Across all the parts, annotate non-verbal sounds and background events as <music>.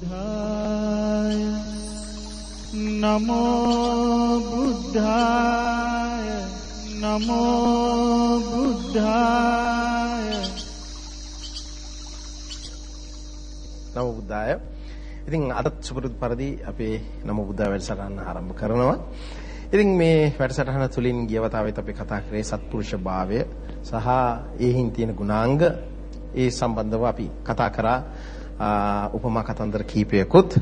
බුද්ධාය. නමෝ බුද්ධාය. නමෝ බුද්ධාය. නමෝ බුද්ධාය. ඉතින් අදත් සුපුරුදු පරිදි අපේ නමෝ බුද්ධාය වැඩසටහන ආරම්භ කරනවා. ඉතින් මේ වැඩසටහන තුලින් ගිය වතාවෙත් අපි කතා කරේ සත්පුරුෂ භාවය සහ ඒහින් තියෙන ගුණාංග. ඒ සම්බන්ධව අපි කතා කරා. උපමා කතන්දර කීපයකුත්.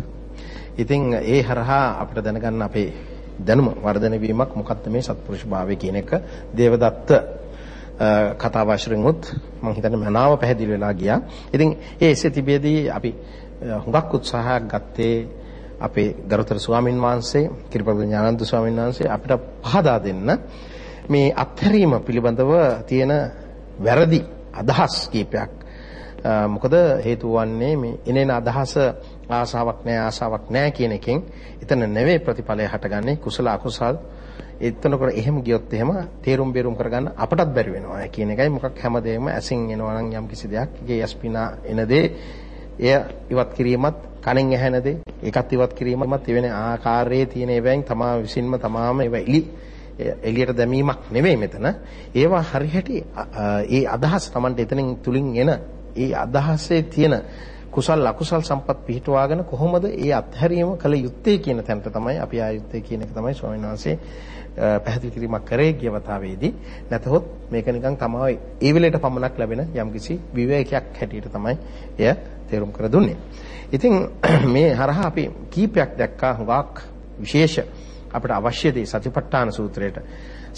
ඉතින් ඒ හරහා අපිට දැනගන්න අපේ දැනුම වර්ධනය වීමක් මොකක්ද මේ සත්පුරුෂ භාවය කියන එක දේවදත්ත කතාව ආශ්‍රයෙන් උත් මම හිතන්නේ මනාව පැහැදිලි වෙලා ගියා. ඉතින් ඒ එසේ තිබෙදී අපි හුඟක් උත්සාහයක් ගත්තේ අපේ ගරුතර ස්වාමින් වහන්සේ කිරිපද ඥානන්ද ස්වාමින් වහන්සේ අපිට පහදා දෙන්න මේ අත්හැරීම පිළිබඳව තියෙන වැරදි අදහස් කීපයක්. මොකද හේතු වන්නේ මේ එනේන අදහස ආසාවක් නැහැ ආසාවක් නැහැ කියන එකෙන් එතන නෙවෙයි ප්‍රතිඵලය හටගන්නේ කුසල අකුසල්. එතනකොට එහෙම ගියොත් එහෙම තේරුම් බේරුම් කරගන්න අපටත් බැරි වෙනවා. කියන එකයි මොකක් හැමදේම ඇසින් එනවා නම් යම් කිසි දෙයක්. ඒකේ යස්පිනා එන දේ එය ඉවත් කිරීමත් කණෙන් ඇහෙන දේ ඒකත් ඉවත් කිරීමත් එවැනි ආකාරයේ තියෙන ඒවායින් තමා විසින්ම තමාම ඒවා එලි එළියට දැමීමක් නෙවෙයි මෙතන. ඒවා හරියට ඒ අදහස් Tamanට එතනින් තුලින් එන ඒ අදහසේ තියෙන කුසල් අකුසල් සම්පත් පිහිටවාගෙන කොහොමද ඒ අත්හැරීම කළ යුත්තේ කියන තැනට තමයි අපි ආයුත්තේ කියන එක තමයි ස්වාමීන් වහන්සේ පැහැදිලි කිරීමක් කරේ ගිය වතාවේදී නැතහොත් මේක නිකන් තමයි ඒ වෙලේට පමණක් ලැබෙන යම්කිසි විවේකයක් හැටියට තමයි එය තේරුම් කර දුන්නේ. ඉතින් <clears throat> මේ හරහා අපි කීපයක් දැක්කා හුඟක් විශේෂ අපිට අවශ්‍ය දේ සතිපට්ඨාන සූත්‍රයට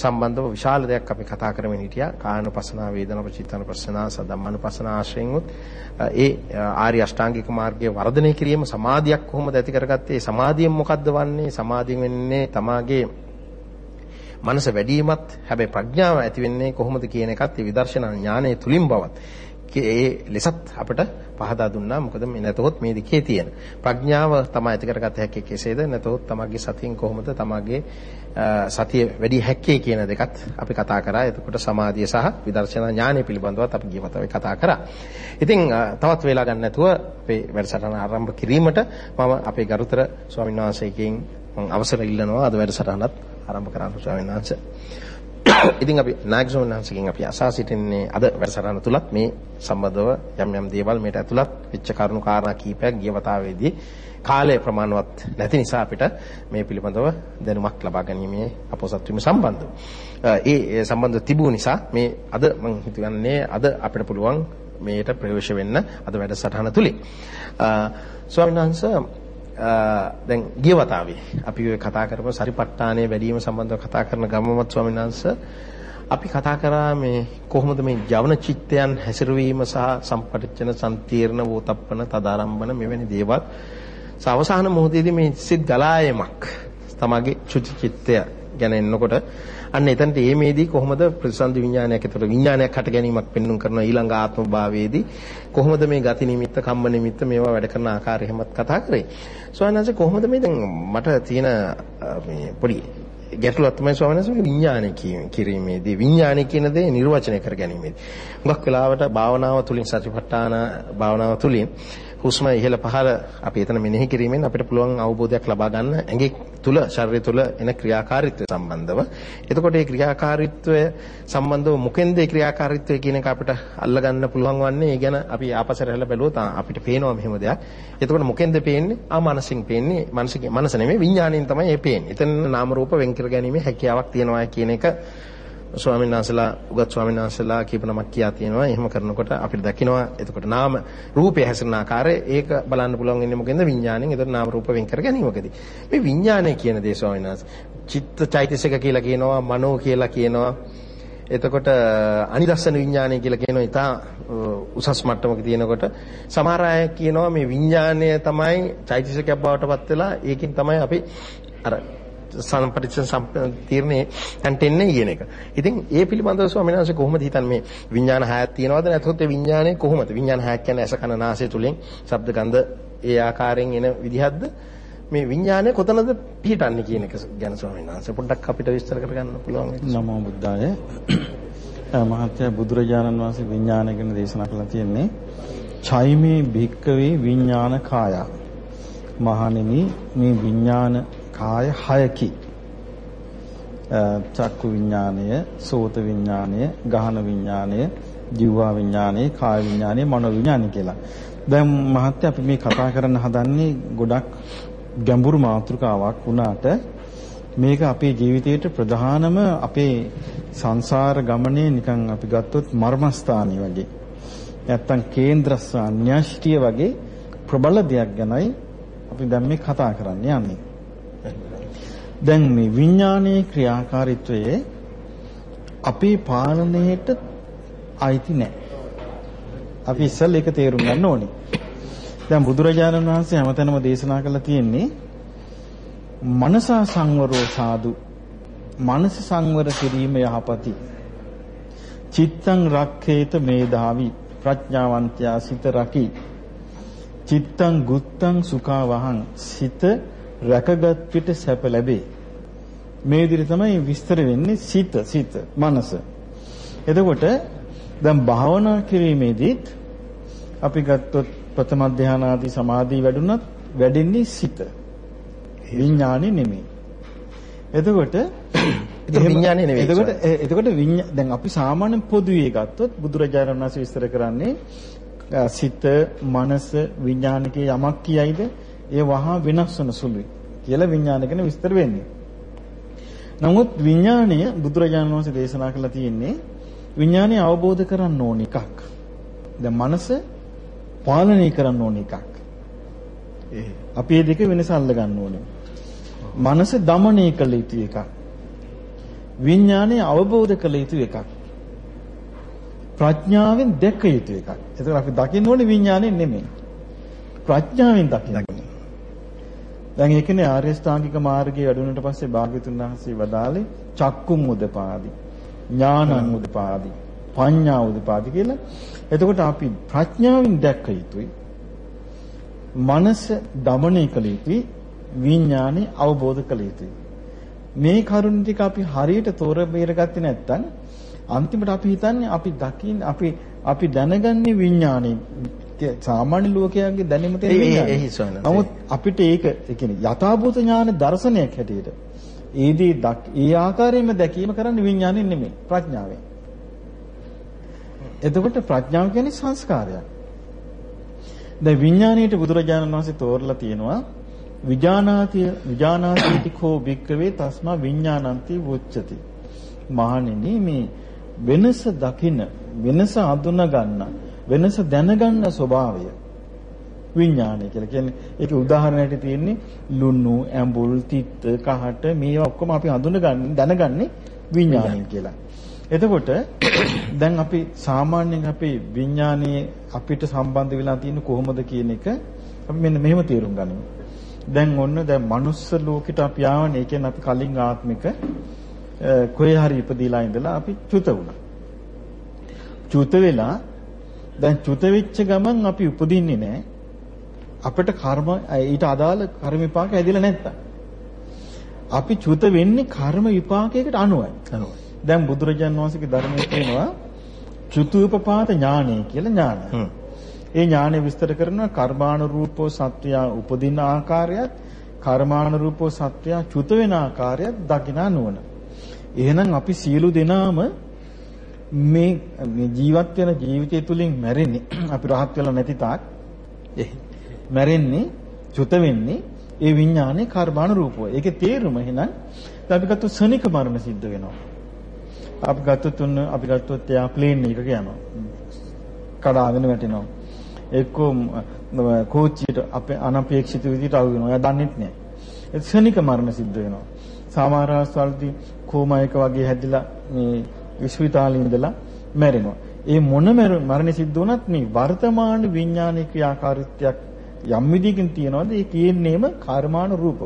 සම්බන්ධව විශාල දෙයක් අපි කතා කරමින් හිටියා. කායනුපස්සනා වේදනාපචිත්තනුපස්සනා සදම්මනුපස්සනා ආශ්‍රයෙන් උත් ඒ ආර්ය අෂ්ටාංගික මාර්ගයේ වර්ධනය කිරීම සමාධියක් කොහොමද ඇති කරගත්තේ? සමාධියෙන් මොකද්ද වන්නේ? සමාධියෙන් වෙන්නේ තමාගේ මනස වැඩිවීමත් හැබැයි ප්‍රඥාව ඇති වෙන්නේ කොහොමද කියන එකත් ඒ විදර්ශනා ඥානයේ තුලින් බවත්. ඒ ලෙසත් අපිට පහදා දුන්නා. මොකද මේ නැතහොත් මේ දිකේ තියෙන ප්‍රඥාව තමයි ඇති කරගත හැකි කෙසේද? නැතහොත් තමගේ සතියෙන් කොහොමද තමගේ සතිය වැඩි හැක්කේ කියන දෙකත් අපි කතා කරා. එතකොට සමාධිය සහ විදර්ශනා ඥානය පිළිබඳවත් අපි ගිය වතාවේ කතා කරා. ඉතින් තවත් වේලා ගන්න නැතුව අපේ වැඩසටහන ආරම්භ කිරීමට මම අපේ ගරුතර ස්වාමීන් වහන්සේගෙන් අවසර ඉල්ලනවා අද වැඩසටහනත් ආරම්භ කරන්න ස්වාමීන් වහන්සේ. <coughs> ඉතින් අපි නාග්සෝනාංශකින් අපි අසා සිටින්නේ අද වැඩසටහන තුලත් මේ සම්බන්ධව යම් යම් දේවල් මේට ඇතුළත් වෙච්ච කරුණු කාරණා කීපයක් ගිය වතාවේදී කාලය ප්‍රමාණවත් නැති නිසා අපිට මේ පිළිබඳව දැනුමක් ලබා ගැනීමේ අපොසත් වීම සම්බන්ධව. ඒ සම්බන්ධ තිබුණු නිසා මේ අද මම හිතන්නේ අද අපිට පුළුවන් මේට ප්‍රවේශ වෙන්න අද වැඩසටහන තුලින්. ස්වාමීන් වහන්සේ දැන් ගිය වතාවේ අපි ඔය කතා කරපු සරිපට්ඨානයේ වැඩිම සම්බන්ධව කතා කරන ගමමත් ස්වාමීන් වහන්සේ අපි කතා කරා මේ කොහොමද මේ ජවන චිත්තයන් හැසිරවීම සහ සම්පටිච්ඡන සම්තීර්ණ වූතප්පන තදාරම්භන මෙවැනි දේවල්. අවසාන මොහොතේදී මේ සිත් ගලායමක් තමගේ චුති චිත්තය ගැන එන්නකොට අන්න එතනට ඒමේදී කොහොමද ප්‍රතිසන්දි විඥානයක් ඇතුළත විඥානයක් හට ගැනීමක් පෙන්වුම් කරන ඊළඟ ආත්ම භාවයේදී කොහොමද මේ ගති නිමිත්ත කම්ම නිමිත්ත මේවා වැඩ කරන ආකාරය හැමත් කතා කරේ. ස්වාමීන් කොහොමද මේ දැන් මට තියෙන මේ පොඩි ගැටලුවක් තමයි ස්වාමීන් වහන්සේ විඥානය කිරීමේදී විඥානය කියන දේ නිර්වචනය කර ගැනීමේදී. හුඟක් වෙලාවට භාවනාව තුලින් සතිපට්ඨාන භාවනාව තුලින් හුස්ම ඉහළ පහළ අපි එතන මෙනෙහි කිරීමෙන් අපිට පුළුවන් අවබෝධයක් ලබා ගන්න ඇඟේ තුල ශරීරය තුල එන ක්‍රියාකාරීත්වය සම්බන්ධව. එතකොට මේ ක්‍රියාකාරීත්වය සම්බන්ධව මොකෙන්ද මේ ක්‍රියාකාරීත්වය කියන එක අපිට අල්ලගන්න පුළුවන් වන්නේ. ඒ ගැන අපි ආපස්සට හැල බැලුවොත් අපිට පේනවා මෙහෙම දෙයක්. එතකොට මොකෙන්ද පේන්නේ? ආ මනසින් පේන්නේ. මනසින් මනස නෙමෙයි විඥාණයෙන් තමයි මේ පේන්නේ. එතන නාම රූප වෙන් කර ගැනීමේ හැකියාවක් තියෙනවා කියන එක ස්වාමීන් වහන්සේලා උගත් ස්වාමීන් වහන්සේලා කියප නමක් කියා තියෙනවා. එහෙම කරනකොට අපිට දකිනවා එතකොට නාම රූපය හැසිරෙන ආකාරය ඒක බලන්න පුළුවන් ඉන්නේ මොකෙන්ද විඥාණයෙන්. එතකොට නාම රූප වෙන් කර ගැනීමකදී. මේ විඥාණය කියන දේ ස්වාමීන් වහන්සේ චිත්ත චෛතසික කියලා කියනවා, මනෝ කියලා කියනවා. එතකොට අනිදස්සන විඥානය කියලා කියනවා ඉතා උසස් මට්ටමක තියෙනකොට සමහර අය කියනවා මේ විඥානය තමයි චෛතසිකයක් බවට පත් වෙලා ඒකෙන් තමයි අපි අර සම්පරිච්ඡන සම්පීර්ණේ තන්ට එන්නේ කියන එක. ඉතින් ඒ පිළිබඳව ස්වාමීන් වහන්සේ කොහොමද හිතන්නේ මේ විඥාන හයක් තියනවද නැත්නම් ඒ විඥානේ කොහොමද? විඥාන හයක් කියන්නේ ඇස කන නාසය තුලින් ශබ්ද ගන්ධ ඒ ආකාරයෙන් එන විදිහක්ද? මේ විඥානය කොතනද පිහිටන්නේ කියන එක ගැන ස්වාමීන් වහන්සේ පොඩ්ඩක් අපිට විස්තර කරගන්න පුළුවන් නමෝ බුද්ධාය. මහත්ය බුදුරජාණන් වහන්සේ විඥානය ගැන දේශනා කළා තියෙන්නේ චෛමේ භික්කවේ විඥාන කාය. මහණෙනි මේ විඥාන කාය හයකි. චක්කු විඥානය, සෝත විඥානය, ගහන විඥානය, ජීවා විඥානය, කාය විඥානය, මනෝ විඥානය කියලා. දැන් මහත්තයා අපි මේ කතා කරන්න හදන්නේ ගොඩක් ගැඹුරු මාතෘකාවක් වුණාට මේක අපේ ජීවිතයේ ප්‍රධානම අපේ සංසාර ගමනේ නිකන් අපි ගත්තොත් මර්මස්ථානිය වගේ. නැත්තම් කේන්ද්‍රස්ථාන න්‍යෂ්ටිය වගේ ප්‍රබල දෙයක් ගැනයි අපි දැන් මේ කතා කරන්න යන්නේ. දැන් මේ විඥානයේ ක්‍රියාකාරීත්වයේ අපේ පාලනයට අයිති නැහැ. අපි ඉස්සෙල්ලා ඒක තේරුම් ගන්න ඕනේ. දැන් බුදුරජාණන් වහන්සේ හැමතැනම දේශනා කළා තියෙන්නේ මනසා සංවරෝ සාදු මනස සංවර කිරීම යහපති. චිත්තං රක්ඛේත මේධාවි ප්‍රඥාවන්තයා සිත රකි. චිත්තං ගුත්තං සුඛා වහං සිත රැකගත් පිට සැප ලැබේ. මේ විදිහට තමයි විස්තර වෙන්නේ සිත සිත මනස. එතකොට දැන් භාවනා කිරීමේදීත් අපි ගත්තොත් ප්‍රථම ධානා ආදී සමාධි වැඩුණත් වැඩෙන්නේ සිත. විඥානේ නෙමෙයි. එතකොට විඥානේ නෙවෙයි. එතකොට එතකොට දැන් අපි සාමාන්‍ය පොදුවේ ගත්තොත් බුදුරජාණන් වහන්සේ විස්තර කරන්නේ සිත, මනස, විඥානිකේ යමක් කියයිද ඒ වහා වෙනස් වෙන සුළුයි කියලා විඥාන ගැන විස්තර වෙන්නේ. නමුත් විඥාණය බුදුරජාණන් වහන්සේ දේශනා කළා තියෙන්නේ විඥාණය අවබෝධ කරන්න ඕන එකක්. දැන් මනස පාලනය කරන්න ඕන එකක්. ඒ අපි මේ දෙක වෙනස අල්ලගන්න ඕනේ. මනස দমনය කළ යුතු එකක්. විඥාණය අවබෝධ කළ යුතු එකක්. ප්‍රඥාවෙන් දැක යුතු එකක්. ඒතර අපි දකින්න ඕනේ විඥාණය නෙමෙයි. ප්‍රඥාවෙන් දකින්න. දැන් ඒ කියන්නේ ආර්ය ස්ථාංගික මාර්ගයේ වැඩුණාට පස්සේ භාග්‍යතුන් වහන්සේ වදාළේ චක්කුම් උදපාදි ඥානං උදපාදි පඤ්ඤා උදපාදි කියලා. එතකොට අපි ප්‍රඥාවෙන් දැක්ක යුතුයි. මනස দমনය කළ යුතුයි. විඥානේ අවබෝධ කළ යුතුයි. මේ කරුණ ටික අපි හරියට තෝර බේරගත්තේ නැත්නම් අන්තිමට අපි හිතන්නේ අපි දකින් අපි අපි දැනගන්නේ විඥානේ සාමාන්‍ය ලෝකයාගේ දැනීම තියෙන. නමුත් අපිට ඒක කියන්නේ යථාභූත ඥාන දර්ශනයක් හැටියට ඒදී ඒ ආකාරයෙන්ම දැකීම කරන්නේ විඥානෙන් නෙමෙයි ප්‍රඥාවෙන්. එතකොට ප්‍රඥාව කියන්නේ සංස්කාරයක්. දැන් විඥාණයට බුදුරජාණන් වහන්සේ තෝරලා තියෙනවා විජානාති විජානාති කෝ වික්‍රවේ තස්මා විඥානන්ති වොච්චති. මහණෙනි මේ වෙනස දකින වෙනස අඳුන ගන්න වෙනස දැනගන්න ස්වභාවය විඥානය කියලා කියන්නේ ඒකේ උදාහරණයක් තියෙන්නේ ලුණු ඇඹුල් තිත්ත කහට මේවා ඔක්කොම අපි හඳුනගන්නේ දැනගන්නේ විඥානයෙන් කියලා. එතකොට <coughs> දැන් අපි සාමාන්‍යයෙන් අපේ විඥානයේ අපිට සම්බන්ධ වෙලා තියෙන කොහොමද කියන එක අපි මෙන්න මෙහෙම තේරුම් ගනිමු. දැන් ඔන්න දැන් මනුස්ස ලෝකෙට අපි ආවනේ. ඒ කියන්නේ අපි කලින් ආත්මික කොහේ හරි ඉපදීලා ඉඳලා අපි චුත වුණා. චුත වෙලා දැන් චුත වෙච්ච ගමන් අපි උපදින්නේ නැහැ. අපිට කර්ම ඊට අදාළ කර්ම විපාක ඇදිලා නැත්තම්. අපි චුත වෙන්නේ කර්ම විපාකයකට අනුවයි. අනුවයි. දැන් බුදුරජාන් වහන්සේගේ ධර්මයේ තියෙනවා චුතුපපාත ඥානය කියලා ඥානය. ඒ ඥානය විස්තර කරනවා කර්මානුරූපෝ සත්‍යය උපදින ආකාරයත් කර්මානුරූපෝ සත්‍යය චුත වෙන ආකාරයත් දකිනා නුවණ. එහෙනම් අපි සියලු දෙනාම මේ ජීවත් වෙන ජීවිතය තුලින් මැරෙන්නේ <clears throat> අපි රහත් වෙලා නැති තාක් මැරෙන්නේ චුත වෙන්නේ ඒ විඥානේ කර්මානුරූපව. ඒකේ තේරුම එහෙනම් අපි ගත්තොත් ශනික මරණ සිද්ධ වෙනවා. අපි ගත්තොත් උන්න අපි ගත්තොත් එයා ප්ලේන් එකක යනවා. කඩාගෙන වැටෙනවා. එක්කෝ කෝච්චියට අපේ අනපේක්ෂිත විදිහට අහු වෙනවා. එයා දන්නෙත් නෑ. ඒ ශනික මරණ සිද්ධ වෙනවා. සමහර අවස්ථාවලදී කෝමා එක වගේ හැදිලා මේ විශ්විතාලේ ඉඳලා මැරෙනවා. ඒ මොන මරණ සිද්ධ වුණත් මේ වර්තමාන විඥානික ක්‍රියාකාරීත්වයක් යම් විදිහකින් තියනවාද ඒ කියන්නේම කර්මානු රූපව.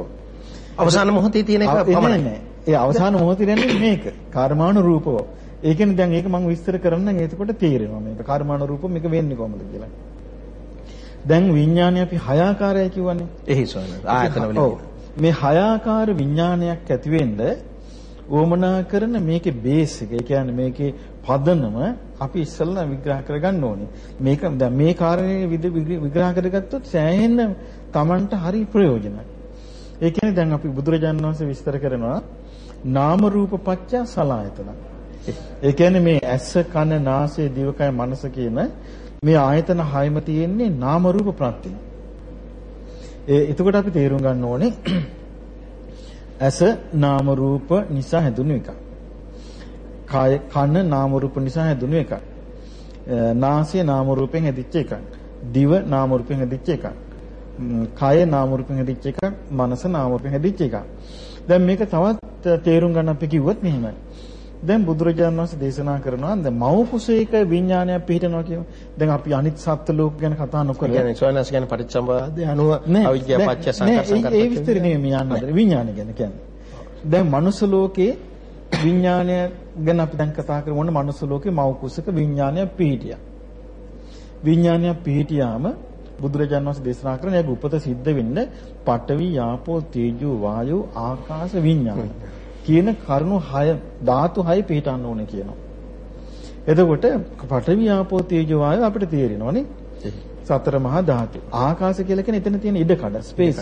අවසාන මොහොතේ තියෙන එක පමණයි. ඒ අවසාන මොහොතේ යන්නේ මේක. කර්මානු රූපව. ඒ කියන්නේ දැන් ඒක මම විස්තර කරන්නම් එතකොට තේරෙනවා මේක කර්මානු රූපව මේක වෙන්නේ කොහොමද කියලා. දැන් විඥානය අපි හය ආකාරයයි කියවනේ. එහි සොයන ආයතන වලින්. මේ හය ආකාර විඥානයක් ඇති වෙන්න වමනා කරන මේකේ බේස් එක. ඒ කියන්නේ මේකේ පදනම අපි ඉස්සෙල්ලා විග්‍රහ කරගන්න ඕනේ. මේක දැන් මේ කාරණේ විග්‍රහ කරගත්තොත් සෑහෙන Tamanට හරි ප්‍රයෝජනයි. ඒ කියන්නේ දැන් අපි බුදුරජාණන් වහන්සේ විස්තර කරනවා නාම රූප පත්‍ය සලායතන. ඒ කියන්නේ මේ ඇස කන නාසය දිවකය මනස කියන මේ ආයතන හයම තියෙන්නේ නාම රූප ප්‍රත්‍යයෙන්. ඒ එතකොට අපි තේරුම් ගන්න ඕනේ ඇස නාම රූප නිසා හැදුණු එකක්. කාය කන නාම රූප නිසා හැදුණු එකක්. නාසය නාම රූපෙන් හැදිච්ච එකක්. දිව නාම රූපෙන් හැදිච්ච එකක්. කය නාම රූපෙන් හැදිච්ච එකක්. මනස නාම රූපෙන් හැදිච්ච එකක්. දැන් මේක තවත් තේරුම් ගන්න අපි කිව්වොත් මෙහෙමයි. දැන් බුදුරජාණන් වහන්සේ දේශනා කරනවා දැන් මව කුසේක විඥානයක් පිහිටනවා කියනවා. දැන් අපි අනිත් සත්ත්ව ලෝක ගැන කතා නොකර කියන්නේ සෝනස් කියන්නේ පටිච්චසමුප්පාදය අනුව අවිද්‍යාව පත්‍ය සංකප්ප සංකප්ප. ඒ විස්තර නෙමෙයි යන්නේ විඥානය ගැන කියන්නේ. දැන් මනුස්ස ලෝකේ විඥානය ගැන අපි දැන් කතා කරමු. මොන මනුස්ස ලෝකේ මව කුසක විඥානයක් පිහිටියා. විඥානයක් පිහිටියාම බුදුරජාණන් වහන්සේ දේශනා කරන ඒක උපත සිද්ධ වෙන්න පඨවි යාපෝ තේජෝ වායෝ ආකාශ විඥාන කියන කරුණු 6 ධාතු 6 පිටන්න ඕනේ කියනවා. එතකොට පඨවි යාපෝ තේජෝ වායෝ අපිට තේරෙනවනේ. සතර මහා ධාතු. ආකාශ කියලා කියන්නේ එතන තියෙන ඉඩ කඩ ස්පේස්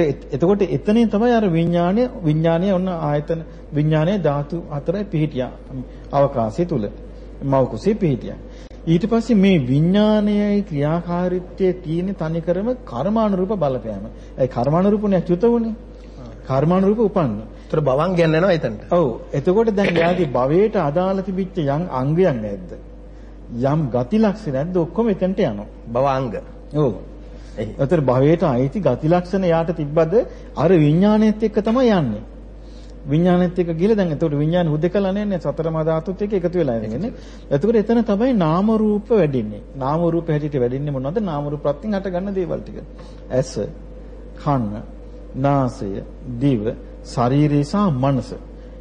එක. එතකොට එතනින් තමයි අර විඥානය විඥානය ඔන්න ආයතන විඥානයේ ධාතු හතරයි පිහිටියා. අවකාශය තුල. මව කුසේ පිහිටියා. ඊට පස්සේ මේ විඥානයයි ක්‍රියාකාරීත්වයේ තියෙන තනිකරම කර්මානුරූප බලපෑම. ඒ කර්මානුරූපනේ චුත වුනේ. කර්මානුරූප උපන්නේ. ඒතර භවං කියන්නේ යනවා එතනට. ඔව්. එතකොට දැන් යාගේ භවයට අදාළ තිබිච්ච යම් අංගයක් නැද්ද? යම් ගති ලක්ෂණ නැද්ද? ඔක්කොම එතනට යනවා. භවාංග. ඔව්. ඒතර භවයට අයිති ගති ලක්ෂණ යාට තිබ්බද අර විඥාණයත් එක්ක තමයි යන්නේ. විඥානෙත් එක්ක ගිහලා දැන් එතකොට විඥාන හුදකලා නෑනේ සතර මා ධාතුත් එක්ක එකතු වෙලා ඉන්නේ. එතකොට එතන තමයි නාම රූප වැඩින්නේ. නාම රූප හැටියට වැඩින්නේ මොනවද? නාම රූප ප්‍රත්‍යයෙන් හට ගන්න දේවල් ටික. ඇස, කන, නාසය, දිව, ශරීරය සහ මනස.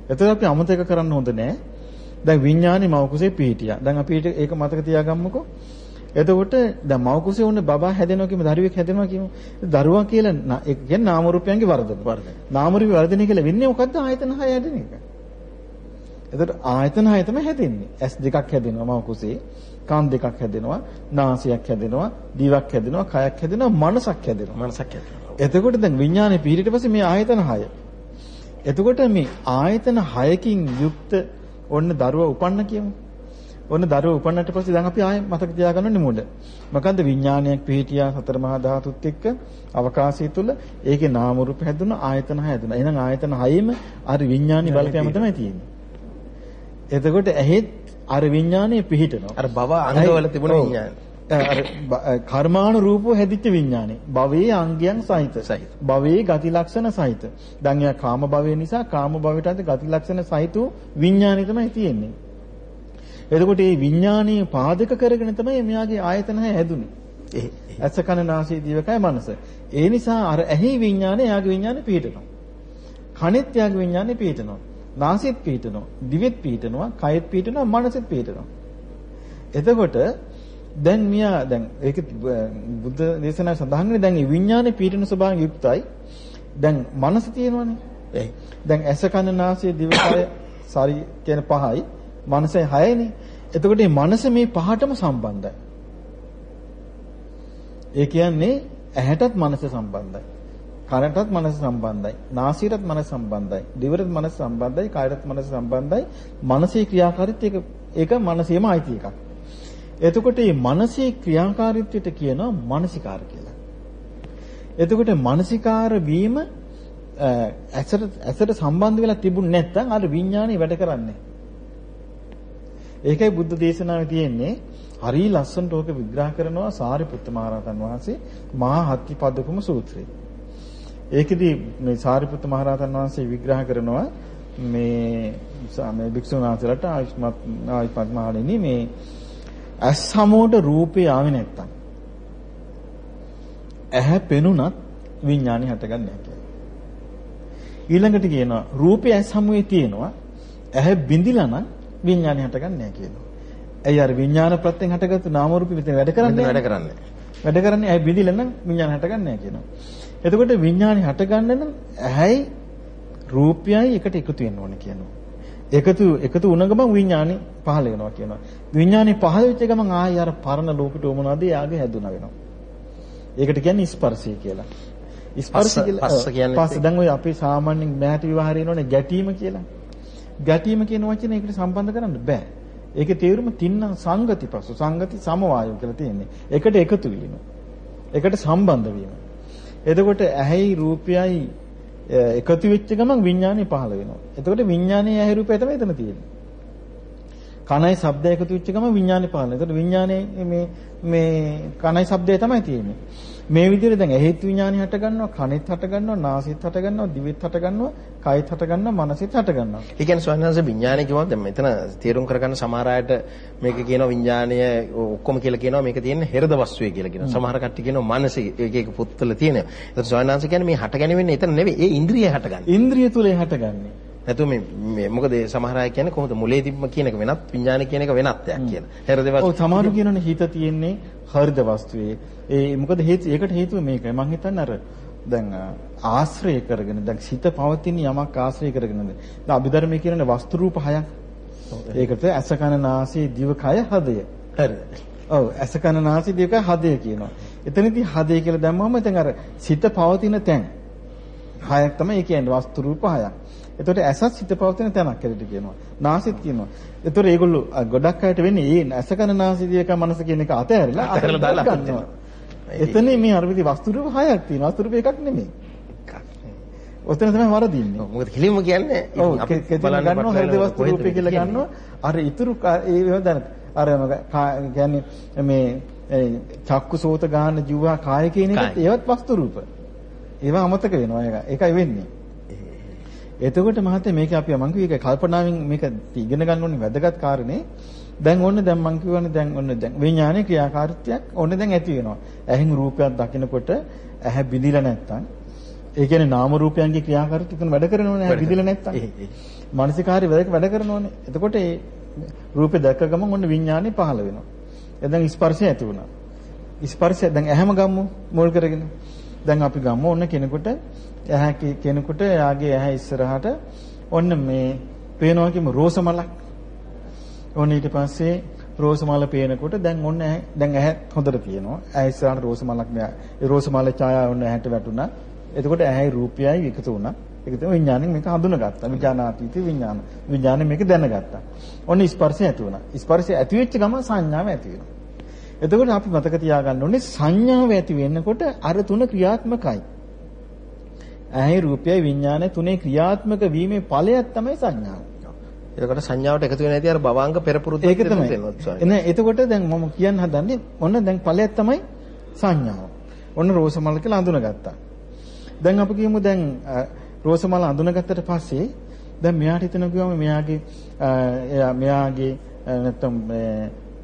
එතකොට අපි අමතක කරන්න හොඳ නෑ. දැන් විඥානේ මව කුසේ පිහිටියා. දැන් අපි ඒක මතක තියාගමුකෝ. එතකොට දැන් මව කුසේ උන්නේ බබා හැදෙනවා කියමු දරුවෙක් හැදෙනවා කියමු. දරුවා කියලා ඒ කියන්නේ නාම රූපයන්ගේ වර්ධන. වර්ධන. නාම රූප වර්ධනය කියලා වෙන්නේ මොකද්ද ආයතන 6 හැදෙන එක. එතකොට ආයතන 6 තමයි හැදෙන්නේ. ඇස් දෙකක් හැදෙනවා මව කුසේ. කාන් දෙකක් හැදෙනවා, නාසයක් හැදෙනවා, දිවක් හැදෙනවා, කයක් හැදෙනවා, මනසක් හැදෙනවා. මනසක් හැදෙනවා. එතකොට දැන් විඥානේ පිළිට පස්සේ මේ ආයතන 6. එතකොට මේ ආයතන 6කින් යුක්ත ඔන්න දරුවා උපන්න කියමු. ඔන්න දරුවා උපන්නට පස්සේ දැන් අපි ආයෙ මතක තියාගන්න ඕනේ මුල. මොකන්ද විඥානයක් පිහිටියා සතර මහා ධාතුත් එක්ක අවකාශය තුල ඒකේ නාම රූප හැදුණා ආයතන හය හැදුණා. එහෙනම් ආයතන හයෙම අර විඥානි බලපෑම තමයි තියෙන්නේ. එතකොට ඇහෙත් අර විඥානය පිහිටනවා. අර භව අංගවල තිබුණ විඥානය. අර කර්මාණු රූපව හැදිච්ච විඥානේ භවයේ අංගයන් සහිත සහිත. භවයේ ගති ලක්ෂණ සහිත දැන් එයා කාම භවය නිසා කාම භවයට අද ගති ලක්ෂණ සහිත විඥානේ තමයි තියෙන්නේ එතකොට මේ විඥානීය පාදක කරගෙන තමයි මෙයාගේ ආයතන හැදුනේ. ඇස කන නාසය දිවකය මනස. ඒ නිසා අර ඇහි විඥානේ යාගේ විඥානේ පිහිටනවා. කනෙත් යාගේ විඥානේ පිහිටනවා. නාසෙත් පිහිටනවා. දිවෙත් පිහිටනවා. කයෙත් පිහිටනවා. මනසෙත් පිහිටනවා. එතකොට දැන් මියා දැන් ඒක බුද්ධ දේශනාවේ සඳහන් වෙන්නේ දැන් මේ විඥානේ පිහිටන ස්වභාවයෙන් යුක්තයි. දැන් මනස තියෙනවනේ. දැන් ඇස කන නාසය දිවකය සරි <coughs> කියන පහයි මනසයි 6නේ. එතකොට මේ මනස මේ පහටම සම්බන්ධයි. ඒ කියන්නේ ඇහැටත් මනස සම්බන්ධයි. කනටත් මනස සම්බන්ධයි. නාසයටත් මනස සම්බන්ධයි. දිවටත් මනස සම්බන්ධයි. කායටත් මනස සම්බන්ධයි. මනසේ ක්‍රියාකාරීත්වය ඒක මනසේම අයිති එකක්. එතකොට මේ මනසේ ක්‍රියාකාරීත්වයට කියනවා මානසිකාර කියලා. එතකොට මානසිකාර වීම ඇසට ඇසට සම්බන්ධ වෙලා තිබුණ නැත්නම් අර විඥානේ වැඩ කරන්නේ ඒකයි බුද්ධ දේශනාවේ තියෙන්නේ හරි ලස්සනට ඕක විග්‍රහ කරනවා සාරිපුත්ත මහරහතන් වහන්සේ මහා හත්තිපදකම සූත්‍රයේ. ඒකෙදි මේ සාරිපුත්ත මහරහතන් වහන්සේ විග්‍රහ කරනවා මේ මේ භික්ෂුන් වහන්සේලාට ආයුෂ්මත් ආයුෂ්මත් මහණෙනි මේ ඇස් සමෝඩ රූපේ ආවේ නැත්තම් ඇහැ පෙනුනත් විඥානය හටගන්නේ නැහැ කියලා. ඊළඟට කියනවා රූපේ ඇස් සමුවේ තියෙනවා ඇහැ බිඳිලා නම් විඥානය හටගන්නේ නැහැ කියනවා. ඇයි අර විඥාන ප්‍රත්‍යයෙන් හටගත්තු නාම රූපෙ මෙතන වැඩ කරන්නේ වැඩ කරන්නේ. වැඩ කරන්නේ ඇයි බිඳිලා නම් විඥාන හටගන්නේ නැහැ කියනවා. එතකොට විඥානි හටගන්න නම් ඇහැයි රූපයයි එකට එකතු වෙන්න ඕනේ කියනවා. එකතු එකතු වුණ ගමන් විඥානි පහළ වෙනවා කියනවා. විඥානි පහළ වෙච්ච ගමන් ආයි අර පරණ ලෝකෙට උමනාදී යාගේ හැදුනා වෙනවා. ඒකට කියන්නේ ස්පර්ශය කියලා. ස්පර්ශ පස්ස- කියලා පස්ස කියන්නේ පස්ස දැන් ඔය අපි සාමාන්‍යයෙන් මෑත විවාහරේ නෝනේ ගැටීම කියලා. ගැටීම කියන වචනේ ඒකට සම්බන්ධ කරන්න බෑ. ඒකේ තේරුම තින්න සංගති පසු සංගති සමவாயු කියලා තියෙන්නේ. එකට එකතු වීම. එකට සම්බන්ධ වීම. එතකොට ඇහැයි රූපයයි එකතු වෙච්ච ගමන් විඥානය පහළ වෙනවා. එතකොට විඥානයේ ඇහැ රූපය තමයි එතන තියෙන්නේ. කනයි ශබ්දය එකතු වෙච්ච ගමන් විඥානය පහළ වෙනවා. එතකොට විඥානයේ මේ මේ කනයි ශබ්දය තමයි තියෙන්නේ. මේ විදිහට දැන් ඇහෙත් විඥානය හට ගන්නවා, කනෙත් හට ගන්නවා, නාසෙත් හට ගන්නවා, දිවෙත් හට ගන්නවා, කයත් හට ගන්නවා, මනසෙත් හට ගන්නවා. ඒ කියන්නේ ස්වාමීන් වහන්සේ විඥානය කිව්වම දැන් මෙතන තේරුම් කරගන්න සමහර අයට මේක කියනවා විඥානය ඔක්කොම කියලා කියනවා මේක තියෙන්නේ හෘද වස්තුවේ කියලා කියනවා. සමහර කට්ටිය කියනවා මනසේ එක එක පොත්වල තියෙනවා. ඒතර ස්වාමීන් වහන්සේ කියන්නේ මේ හටගැනෙන්නේ එතන නෙවෙයි. ඒ ඉන්ද්‍රිය හටගන්නේ. ඉන්ද්‍රිය තුලේ හටගන්නේ. නැතු මේ මේ මොකද ඒ සමහර අය කියන්නේ කොහොමද මුලේ තිබ්බ කියන එක වෙනත් විඥානය කියන එක වෙනත් දෙයක් කියන. හෘද ඔව් වස්තුව සමහරු කියනනේ හිත තියෙන්නේ හෘද වස්තුවේ. ඒ මොකද හේතු ඒකට හේතුව මේකයි. මම හිතන්නේ අර දැන් ආශ්‍රය කරගෙන දැන් සිත පවතින යමක් ආශ්‍රය කරගෙනද. දැන් අභිධර්මයේ කියනනේ වස්තු රූප හයක්. ඒකට ඇස කන නාසය දිව කය හදය. හරි. ඔව් ඇස කන නාසය දිව කය හදය කියනවා. එතනදී හදය කියලා දැම්මම දැන් අර සිත පවතින තැන් හයක් තමයි ඒ කියන්නේ වස්තු රූප හයක්. එතකොට ඇසත් සිත පවතින තැනක් කියලා කියනවා. නාසෙත් කියනවා. එතකොට මේගොල්ලෝ ගොඩක් අයට වෙන්නේ ඒ ඇස කන නාසය දිව කය මනස කියන එක අතහැරලා අතහැරලා දාලා ගන්නවා. එතන මේ අර විදි වස්තු රූප හයක් තියෙනවා. වස්තු රූප එකක් නෙමෙයි. ඔතන තමයි වරදින්නේ. මොකද කිලිම කියන්නේ අපි බලන්න ගන්නවා හෘද වස්තු රූපය කියලා? ගන්නවා අර ඉතුරු ඒවා දැන අර කියන්නේ මේ ඒ චක්කු සෝත ගාන ජීවා කාය කියන එකත්. ඒවත් වස්තු රූප ඒවා අමතක වෙනවා ඒක ඒකයි වෙන්නේ එතකොට මහත්තයා මේක අපි මං කිව්වේ කල්පනාවෙන් මේක ඉගෙන ගන්න ඕනේ වැදගත් කාරණේ දැන් ඔන්න දැන් මං කියවනේ දැන් ඔන්න දැන් විඥානයේ ක්‍රියාකාරීත්වයක් ඔන්න දැන් ඇති වෙනවා ඇහෙන් රූපයක් දකිනකොට ඇහැ බිඳිලා නැත්තම් ඒ කියන්නේ නාම රූපයන්ගේ ක්‍රියාකාරීත්වය තුන වැඩ කරනවනේ ඇහැ බිඳිලා නැත්තම්. මානසිකාරي වැඩ වැඩ කරනෝනේ. එතකොට ඒ රූපේ දැක්ක ගමන් ඔන්න විඥානේ පහළ වෙනවා. එතෙන් ස්පර්ශය ඇති වුණා. ස්පර්ශය දැන් ඇහැම ගම්මු මුල් කරගෙන. දැන් අපි ගම්මු ඔන්න කෙනෙකුට ඇහැ කි- කෙනෙකුට යාගේ ඇහැ ඉස්සරහට ඔන්න මේ පේනවා කියමු රෝස මලක්. ඔන්න ඊට පස්සේ රෝස මල පේනකොට දැන් ඔන්න ඇහැ- දැන් ඇහැ හොඳට තියෙනවා. ඇහැ ඉස්සරහට රෝස මලක් මෙයා. ඒ රෝස මලේ ඡායාව ඔන්න ඇහැට වැටුණා. එතකොට ඇහැයි රූපයයි එකතු වුණා. ඒක තමයි විඥාණයෙන් මේක හඳුනගත්තා. විඥානාතීත විඥාන. විඥාණය මේක දැනගත්තා. ඔන්න ස්පර්ශය ඇති වුණා. ස්පර්ශය ඇති වෙච්ච ගමන් සංඥාව ඇති වෙනවා. එතකොට අපි මතක තියාගන්න ඕනේ සංඥාව ඇති වෙන්නකොට අර තුන ක්‍රියාත්මකයි. ඇහි රූපයයි විඥානය තුනේ ක්‍රියාත්මක වීමේ ඵලයක් තමයි සංඥාව. එතකොට සංඥාවට එකතු වෙන හැටි අර භවංග පෙරපුරුද්ද ඒක තමයි. එන එතකොට දැන් මම කියන්න හදන්නේ ඔන්න දැන් ඵලයක් තමයි සංඥාව. ඔන්න රෝස මල කියලා අඳුනගත්තා. දැන් අපි කියමු දැන් අ, රෝස මල අඳුනගත්තට පස්සේ දැන් මෙයාට හිතන ගියාම මෙයාගේ මෙයාගේ නැත්තම්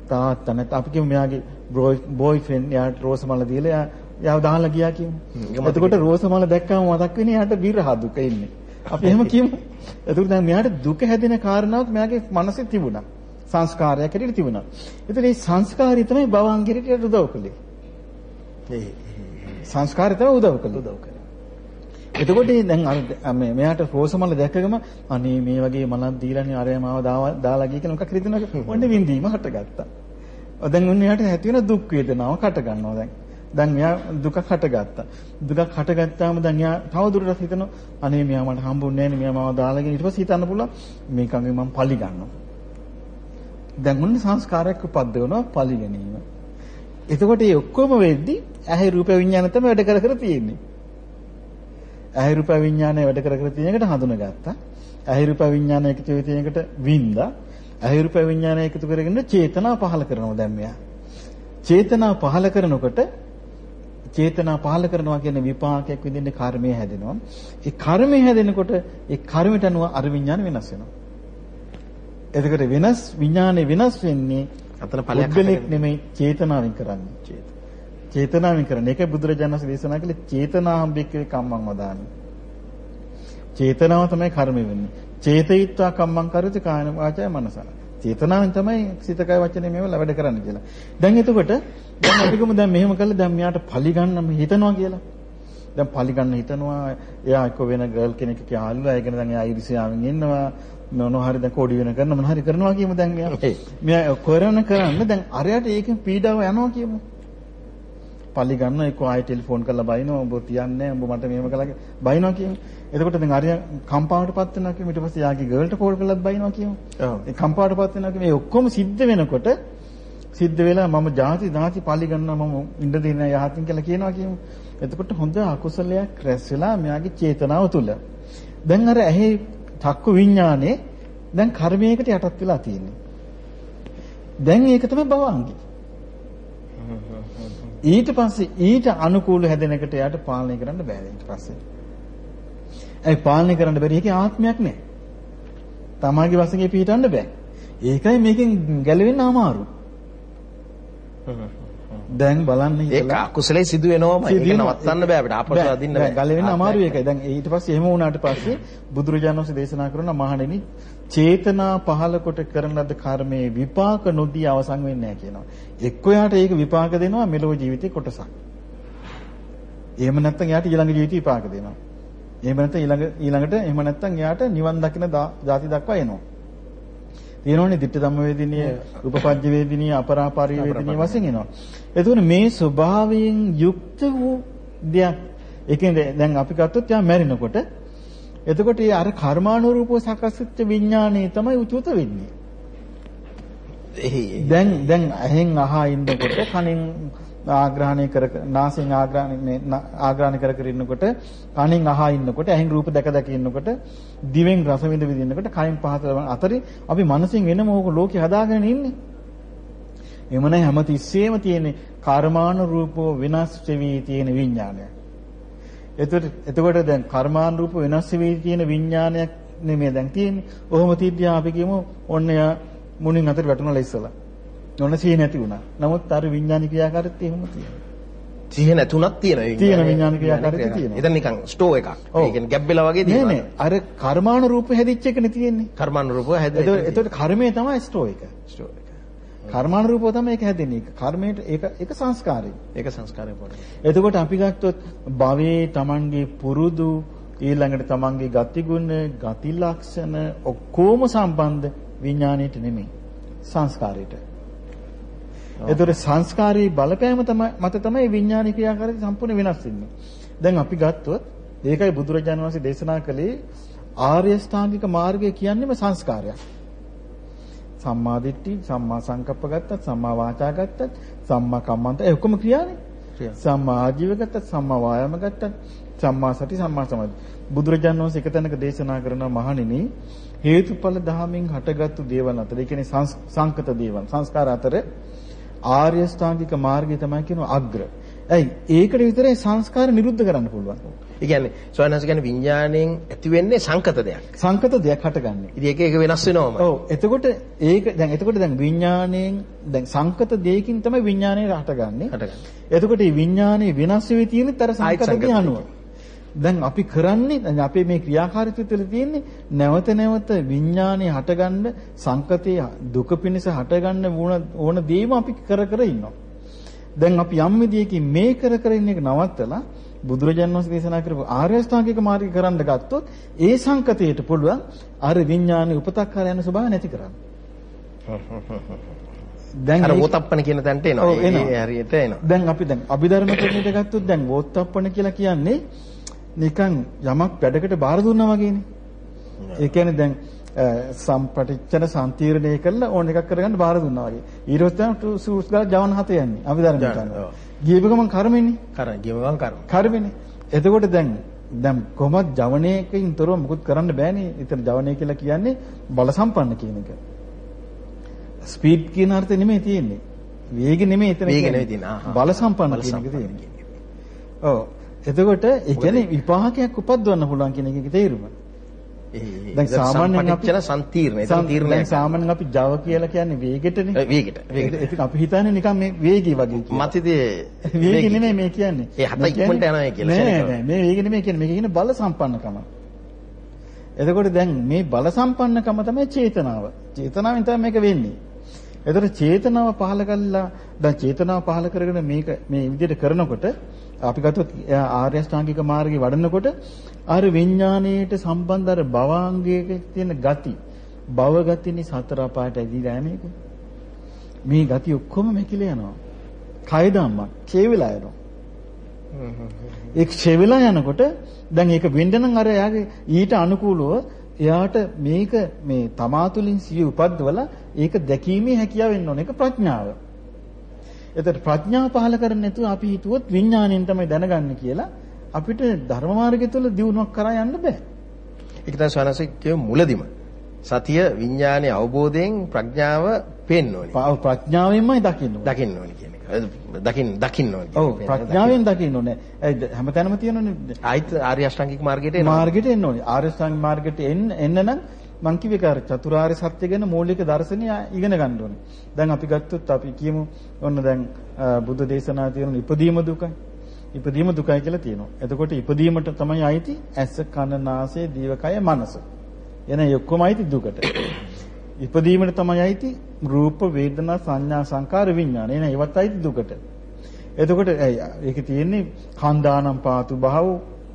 තාත්තා නැත්නම් අපි කියමු මෙයාගේ බෝයි ෆ්‍රෙන්ඩ් එයාට රෝස මල දීලා එයා එයාව දාලා ගියා කියමු. එතකොට රෝස මල දැක්කම මතක් වෙන්නේ එයාට විරහ දුක ඉන්නේ. අපි එහෙම <laughs> කියමු. එතකොට දැන් මෙයාට දුක හැදෙන කාරණාවක් මෙයාගේ මනසේ තිබුණා. සංස්කාරයක් හැටියට තිබුණා. එතකොට මේ සංස්කාරය තමයි භවංගිරියට උදව් කළේ. ඒ සංස්කාරය තමයි උදව් කළේ. උදව් කරනවා. එතකොට මේ දැන් අර මේ මෙයාට රෝසමල දැක්කගම අනේ මේ වගේ මලක් දීලානේ අරය මාව දාවා- දාලා ගිය කියලා මොකක් හරි හිතනවා ඔන්න විඳීම හටගත්තා. ඔය දැන් ඔන්න එයාට ඇති වෙන දුක් වේදනාව කට ගන්නවා දැන්. දැන් මෙයා දුකක් හටගත්තා. දුකක් හටගත්තාම දැන් එයා තව දුරටත් හිතනවා අනේ මෙයා මට හම්බුන්නේ නැහැ නේ මෙයා මාව දාලා ගිය ඊට පස්සේ හිතන්න පුළුවන් මේකගෙන් මම පලි ගන්නවා. දැන් ඔන්න සංස්කාරයක් උපද්දවනවා පලි ගැනීම. එතකොට මේ ඔක්කොම වෙද්දි ඇහි රූප විඥාන තමයි වැඩ කර කර තියෙන්නේ. ඇහි රූප විඥානය වැඩ කර කර තියෙන එකට හඳුනගත්තා. ඇහි රූප විඥානය එකතු වෙ තියෙන එකට වින්දා. ඇහි රූප විඥානය එකතු කරගෙන චේතනා පහල කරනවා දැන් මෙයා. චේතනා පහල කරනකොට චේතනා පහල කරනවා කියන විපාකයක් විදිහට කර්මය හැදෙනවා. ඒ කර්මය හැදෙනකොට ඒ කර්මයට අනුව අර විඥාන වෙනස් වෙනවා. එතකොට වෙනස් විඥානේ වෙනස් වෙන්නේ අතන ඵලයක්. නෙමෙයි චේතනාවෙන් කරන්නේ. චේතනාවෙන් කරන එක බුදුරජාණන් වහන්සේ දේශනා කළේ චේතනාම්බිකේ කම්මං වදාමි. චේතනාව තමයි කර්ම වෙන්නේ. චේතයිත්වා කම්මං කරති කායන වාචය මනස. චේතනාවෙන් තමයි සිත කය වචනේ මේව වැඩ කරන්නේ කියලා. දැන් එතකොට දැන් අපි කොහොමද දැන් මෙහෙම කළා දැන් මෙයාට පලි ගන්න හිතනවා කියලා. දැන් පලි ගන්න හිතනවා එයා එක්ක වෙන ගර්ල් කෙනෙක් කියලා ඒකන දැන් එයා ඉරිසියාවෙන් ඉන්නවා මොනවා හරි දැන් කෝඩි වෙන කරන මොනවා හරි කරනවා කියමු දැන් මෙයා. මෙයා කරන කරන්න දැන් අරයට ඒකෙන් පීඩාව යනවා කියමු. පලි ගන්න එක්ක ආයෙ ටෙලිෆෝන් කරලා බයිනවා ඔබ තියන්නේ ඔබ මට මෙහෙම කළා බයිනවා කියමු. එතකොට දැන් අරිය කම්පාවටපත් වෙනවා කියමු ඊට පස්සේ යාගේ ගර්ල්ට කෝල් කරලාත් බයිනවා කියමු. ඔව්. ඒ කම්පාවටපත් වෙනවා කියමු මේ ඔක්කොම සිද්ධ වෙනකොට සිද්ධ වෙලා මම ಜಾති දාති පලි ගන්නවා මම ඉන්න දෙන්නේ යහතින් කියලා කියනවා කියමු. එතකොට හොඳ අකුසලයක් රැස් වෙලා මෙයාගේ චේතනාව තුල. දැන් අර ඇහි චක්කු විඥානේ දැන් කර්මයකට යටත් වෙලා තියෙන්නේ. දැන් ඒක තමයි භවංගි. ඊට පස්සේ ඊට අනුකූල හැදෙන එකට යාට පාලනය කරන්න බෑ ඊට පස්සේ. ඒ පාලනය කරන්න බැරි එකේ ආත්මයක් නැහැ. තමාගේ වශයෙන් පිටින්න බෑ. ඒකයි මේකෙන් ගැලවෙන්න අමාරු. දැන් බලන්න ඒක හිතලා අකුසලේ සිදු වෙනවම ඒක. නවත්තන්න බෑ අපිට බෑ, අදින්න බෑ, බෑ. ගලවෙන්න අමාරු ඒකයි. දැන් ඊට පස්සේ එහෙම වුණාට පස්සේ බුදුරජාණන් වහන්සේ දේශනා කරන මහණෙනි චේතනා පහල කොට කරන ලද කර්මයේ විපාක නොදී අවසන් වෙන්නේ නැහැ කියනවා. එක්ක යාට ඒක විපාක දෙනවා මෙලොව ජීවිතේ කොටසක්. එහෙම නැත්නම් යාට ඊළඟ ජීවිතේ විපාක දෙනවා. එහෙම නැත්නම් ඊළඟ ඊළඟට එහෙම නැත්නම් යාට නිවන් දකින ධාති දක්වා එනවා. තියෙනවනේ ditta ධම්ම වේදිනිය, උපපජ්ජ වේදිනිය, අපරාපාරී වේදිනිය වශයෙන් එනවා. එතකොට මේ ස්වභාවයෙන් යුක්ත වූ දෙයක්. ඒ කියන්නේ දැන් අපි ගත්තොත් යා මැරෙනකොට එතකොට ඒ අර කර්මානුරූපව සකස් වෙච්ච විඥානය තමයි උචුත වෙන්නේ. එහි දැන් දැන් ඇහෙන් අහා ඉන්නකොට කනෙන් ආග්‍රහණය කර නාසයෙන් ආග්‍රහණය මේ ආග්‍රහණය කර කර ඉන්නකොට කනෙන් අහා ඉන්නකොට ඇහෙන් රූප දැක දැක ඉන්නකොට දිවෙන් රස විඳ විඳිනකොට කයින් පහත ලබන අතරේ අපි මනසින් වෙනම ඕක ලෝකේ හදාගෙන ඉන්නේ. එමන හැම තිස්සෙම තියෙන කර්මානුරූපව වෙනස් වෙවි තියෙන විඥානය. එතකොට එතකොට දැන් කර්මානුරූප වෙනස් වෙවි තියෙන විඥානයක් නෙමෙයි දැන් තියෙන්නේ. ඔහොම තියදී අපි කියමු ඔන්න යා මුණින් අතර වැටුණා ඉස්සලා. නොන සිහිය නැති වුණා. නමුත් අර විඥානික ක්‍රියාකාරීත්වය එහෙම තියෙනවා. සිහිය නැතුණත් තියෙනවා. තියෙන විඥානේ. විඥානික ක්‍රියාකාරීත්වය තියෙනවා. එතන නිකන් ස්ටෝ එකක්. ඒ කියන්නේ ගැප් වෙලා වගේ නෑ තියෙනවා. නෑ අර කර්මානුරූප හැදිච්ච එකනේ තියෙන්නේ. කර්මානුරූපව හැදෙන. එතකොට එතකොට කර්මය තමයි ස්ටෝ එක. ස්ටෝ එක. කර්මානුරූපව තමයි ඒක හැදෙන්නේ. කර්මයට ඒක ඒක සංස්කාරය. ඒක සංස්කාරය පොඩි. එතකොට අපි ගත්තොත් භවයේ Tamanගේ පුරුදු ඊළඟට Tamanගේ ගතිගුණ, ගති ලක්ෂණ ඔක්කොම සම්බන්ධ විඥාණයට නෙමෙයි සංස්කාරයට. එතකොට සංස්කාරයේ බලපෑම තමයි මත තමයි විඥානික ක්‍රියාකාරීත්වය සම්පූර්ණ වෙනස් වෙන්නේ. දැන් අපි ගත්තොත් ඒකයි බුදුරජාණන් වහන්සේ දේශනා කළේ ආර්ය ශ්‍රාංගික මාර්ගය කියන්නේම සංස්කාරයක්. සම්මා දිට්ඨි, සම්මා සංකප්ප ගත්තත්, සම්මා වාචා ගත්තත්, සම්මා කම්මන්ත ඒ ඔක්කොම ක්‍රියානේ. ක්‍රියා. සම්මා ආජීව ගත්තත්, සම්මා වායාම ගත්තත්, සම්මා සති, සම්මා සමාධි. බුදුරජාණන් වහන්සේ එක තැනක දේශනා කරන මහණෙනි හේතුඵල ධහමින් හටගත්තු දේවල් අතර, ඒ කියන්නේ සංකත දේවල්, සංස්කාර අතර ආර්ය ශ්‍රාංගික මාර්ගය තමයි කියනවා අග්‍ර. ඇයි? ඒකට විතරයි සංස්කාර නිරුද්ධ කරන්න පුළුවන්. ඒ කියන්නේ සෝයනස් කියන්නේ විඥාණයෙන් ඇති වෙන්නේ සංකත දෙයක්. සංකත දෙයක් හටගන්නේ. ඉතින් ඒක ඒක වෙනස් වෙනවම. ඔව් එතකොට ඒක දැන් එතකොට දැන් විඥාණයෙන් දැන් සංකත දෙයකින් තමයි විඥාණය හටගන්නේ. හටගන්නේ. එතකොට මේ විඥානේ වෙනස් වෙවි තියෙන්නේ ආයෙත් සංකත සංකත අනුව. දැන් අපි කරන්නේ අපේ මේ ක්‍රියාකාරීත්වය තුළ තියෙන්නේ නැවත නැවත විඥානේ හටගන්න සංකතේ දුක පිණිස හටගන්න ඕන දේම අපි කර කර ඉන්නවා. දැන් අපි යම් විදියකින් මේ කර කර ඉන්න එක නවත්තලා බුදුරජාණන් වහන්සේ දේශනා කරපු ආර්ය අෂ්ටාංගික මාර්ගය කරන්න ගත්තොත් ඒ සංකතයට පුළුවන් අර විඥානේ උපතක් කරලා යන ස්වභාවය නැති කරන්න. දැන් අර වෝතප්පන කියන තැනට එනවා. ඒ හරියට එනවා. දැන් අපි දැන් අභිධර්ම ක්‍රමයට ගත්තොත් දැන් වෝත්තප්පන කියලා කියන්නේ නිකන් යමක් වැඩකට බාර දුන්නා වගේනේ. ඒ කියන්නේ දැන් සම්පටිච්ඡන සම්තිරණය කළා ඕන එකක් කරගන්න බාර දුන්නා වගේ. ඊට පස්සේ සූස් ගාලා ජවන් හත යන්නේ අභිධර්මයට ජවන්, අනුව. ගියප ගමන් කර්මෙන්නේ. කරන් ගියමන් කරමු. කර්මෙන්නේ. එතකොට දැන් දැන් කොහොමද ජවනයකින් තොරව මුකුත් කරන්න බෑනේ. ඒතර ජවනය කියලා කියන්නේ බල සම්පන්න කියන එක. ස්පීඩ් කියන අර්ථය නෙමෙයි තියෙන්නේ. වේග නෙමෙයි එතන වේග. නෙමෙයි තියෙන්නේ. ආහා. බල සම්පන්න කියන එක තියෙන්නේ. ඔව්. එතකොට ඒ කියන්නේ විපාකයක් උපද්දවන්න පුළුවන් කියන එකේ තේරුම. දැන් සාමාන්‍යයෙන් අපි සම්තිර්ණ. එතන දැන් තීරණයක්. සාමාන්‍යයෙන් අපි Java කියලා කියන්නේ වේගෙටනේ. වේගෙට. වේගෙට. ඒක අපි හිතන්නේ නිකන් මේ වේගී වගේ කියලා. මතිතේ වේගය නෙමෙයි මේ කියන්නේ. ඒ හත ඉක්මනට යනවා කියලා නෑ. නෑ මේ වේගය නෙමෙයි කියන්නේ මේක කියන්නේ බල සම්පන්නකම. එතකොට දැන් මේ බල සම්පන්නකම තමයි චේතනාව. චේතනාවෙන් තමයි මේක වෙන්නේ. එතකොට චේතනාව පහල කළා දැන් චේතනාව පහල කරගෙන මේක මේ විදිහට කරනකොට අපි ගත්තොත් එයා ආර්ය අෂ්ටාංගික මාර්ගේ වඩනකොට අර විඥාණයට සම්බන්ධ අර භවාංගයක තියෙන ගති භව ගතිනේ සතර අපායට ඇදිලා යන්නේ මේ ගති ඔක්කොම මෙකිල යනවා. කය ධම්මක් ඡේ වෙලා යනවා. ඒ ක්ෂය වෙලා යනකොට දැන් ඒක වෙන්න නම් අර එයාගේ ඊට අනුකූලව එයාට මේක මේ තමා තුළින් සිය උපද්දවලා ඒක දැකීමේ හැකියාව වෙන්න ඕන. ඒක ප්‍රඥාව. එතකොට ප්‍රඥාව පහල කරන්නේ නැතුව අපි හිතුවොත් විඥාණයෙන් තමයි දැනගන්නේ කියලා අපිට ධර්ම මාර්ගය තුළ දියුණුවක් කරා යන්න බෑ. ඒක තමයි ස්වාමීන් කිය මුලදිම. සතිය විඥානයේ අවබෝධයෙන් ප්‍රඥාව පේන්න ඕනේ. ප්‍රඥාවෙන්මයි දකින්න ඕනේ. දකින්න ඕනේ කියන එක. දකින්න දකින්න ඕනේ. ඔව්. ප්‍රඥාවෙන් දකින්න ඕනේ. හැමතැනම තියෙනනේ ආයිත් ආර්ය අෂ්ටාංගික මාර්ගයට එනවා. මාර්ගයට එන්න ඕනේ. ආර්ය ශ්‍රාංග මාර්ගයට එන්න එන්න නම් මං කිව්වේ කාර චතුරාර්ය සත්‍ය ගැන මූලික දර්ශනය ඉගෙන ගන්න ඕනේ. දැන් අපි ගත්තොත් අපි කියමු ඔන්න දැන් අ, බුද්ධ දේශනා තියෙන ඉපදීම දුකයි. ඉපදීම දුකයි කියලා තියෙනවා. එතකොට ඉපදීමට තමයි අයිති ඇස කන නාසය දිවකය මනස. එන ඒ ඔක්කොම අයිති දුකට. ඉපදීමට තමයි අයිති රූප වේදනා සංඥා සංකාර විඥාන. එන ඒවත් අයිති දුකට. එතකොට ඇයි ඒකේ තියෙන්නේ කන්දානම් පාතු භව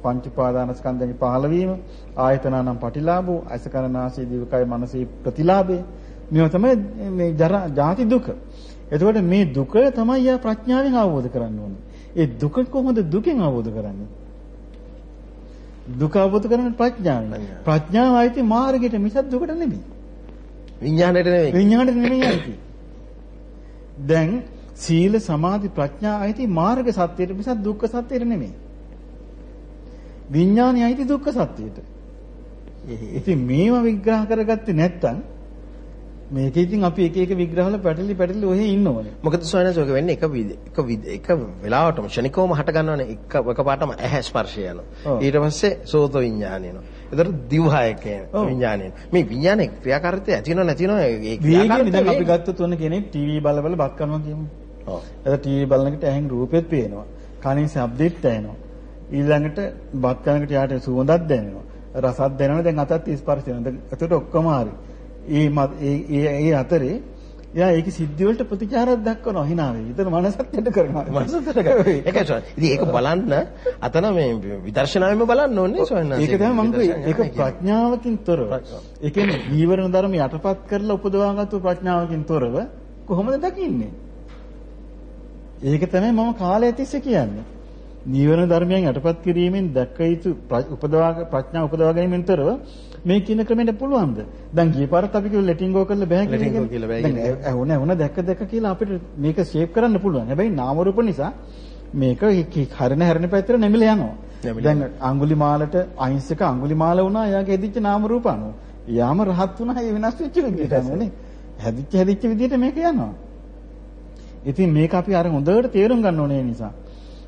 පංච උපාදානස්කන්ධයන්ගේ පහළවීම ආයතනානම් පටිලාභෝ අසකරනාසී දිවකය මනසේ ප්‍රතිලාභේ මේව තමයි මේ ජරා ජාති දුක. එතකොට මේ දුක තමයි යා ප්‍රඥාවෙන් අවබෝධ කරන්න ඕනේ. ඒ දුක කොහොමද දුකෙන් අවබෝධ කරන්නේ? දුක අවබෝධ කරන්නේ ප්‍රඥාවෙන්. ප්‍රඥාව ආйти මාර්ගයට මිසක් දුකට නෙමෙයි. විඥාණයට නෙමෙයි. විඥාණයට නෙමෙයි ආйти. දැන් සීල සමාධි ප්‍රඥා ආйти මාර්ග සත්‍යයට මිසක් දුක්ඛ සත්‍යයට නෙමෙයි. විඥානයයි අයිති දුක්ඛ සත්‍යයට. ඉතින් මේවා විග්‍රහ කරගත්තේ නැත්නම් මේක ඉතින් අපි එක එක විග්‍රහවල පැටලි පැටලි ඔහෙ ඉන්නවනේ. මොකද සොයනස ඔක වෙන්නේ එක එක එක වෙලාවටම ෂණිකවම හට ගන්නවනේ එක එකපාරටම ඇහැ ස්පර්ශය යනවා. ඊට පස්සේ සෝත විඥානය එනවා. ඒතර දිවහයක විඥානය. මේ විඥානයේ ක්‍රියාකාරීත්වය ඇති වෙනව නැති වෙනව ඒ ක්‍රියාකාරීත්වය දැන් අපි ගත්තොත් ඔන්න කෙනෙක් ටීවී බල බල බත් කරනවා කියමු. ඔව්. ඒතර ටීවී බලනකොට ඇහෙන් රූපෙත් පේනවා. කනින් ශබ්දෙත් ඇහෙනවා. ඊළඟට බත් කනකොට යාට සුවඳක් දැනෙනවා. රසක් දැනෙනවා. දැන් අතත් ස්පර්ශ වෙනවා. දැන් එතකොට ඔක්කොම හරි. ඒ ඒ ඒ අතරේ එයා ඒකේ සිද්ධි වලට ප්‍රතිචාරයක් දක්වනවා hina වෙයි. ඊතන මනසත් යට කරනවා. මනසට ඒකයි ස්වාමීන්. ඉතින් ඒක බලන්න අතන මේ විදර්ශනාවෙම බලන්න ඕනේ වහන්සේ. ඒක තමයි මම කිව්වේ. ඒක. ප්‍රඥාවකින් තොරව. ඒ කියන්නේ ජීවන ධර්ම යටපත් කරලා උපදවාගත්තු ප්‍රඥාවකින් තොරව කොහොමද දකින්නේ? ඒක තමයි මම කාලය තිස්සේ කියන්නේ. නීවරණ ධර්මයන් යටපත් කිරීමෙන් දැක්ක යුතු උපදවා ප්‍රඥා උපදවා ගැනීමෙන් තොරව මේ කියන ක්‍රමයට පුළුවන්ද? දැන් ගිය පාරත් අපි කිව්ව ලෙටින් ගෝ කරලා බෑ Letting go කියලා බෑ දැන් කියලා. ඇහුණ ඇහුණ දැක්ක දැක්ක කියලා අපිට මේක ෂේප් කරන්න පුළුවන්. හැබැයි නාම රූප නිසා මේක හරින හැරෙන පැත්තට නැමිලා යනවා. දැන් අඟුලිමාලට අහිංසක අඟුලිමාල වුණා එයාගේ හැදිච්ච නාම රූප අනුව. යාම රහත් වුණා ඒ වෙනස් වෙච්ච විදිහට අනුවනේ. හැදිච්ච හැදිච්ච විදිහට මේක යනවා. ඉතින් මේක අපි අර හොඳට තේරුම් ගන්න ඕනේ නිසා.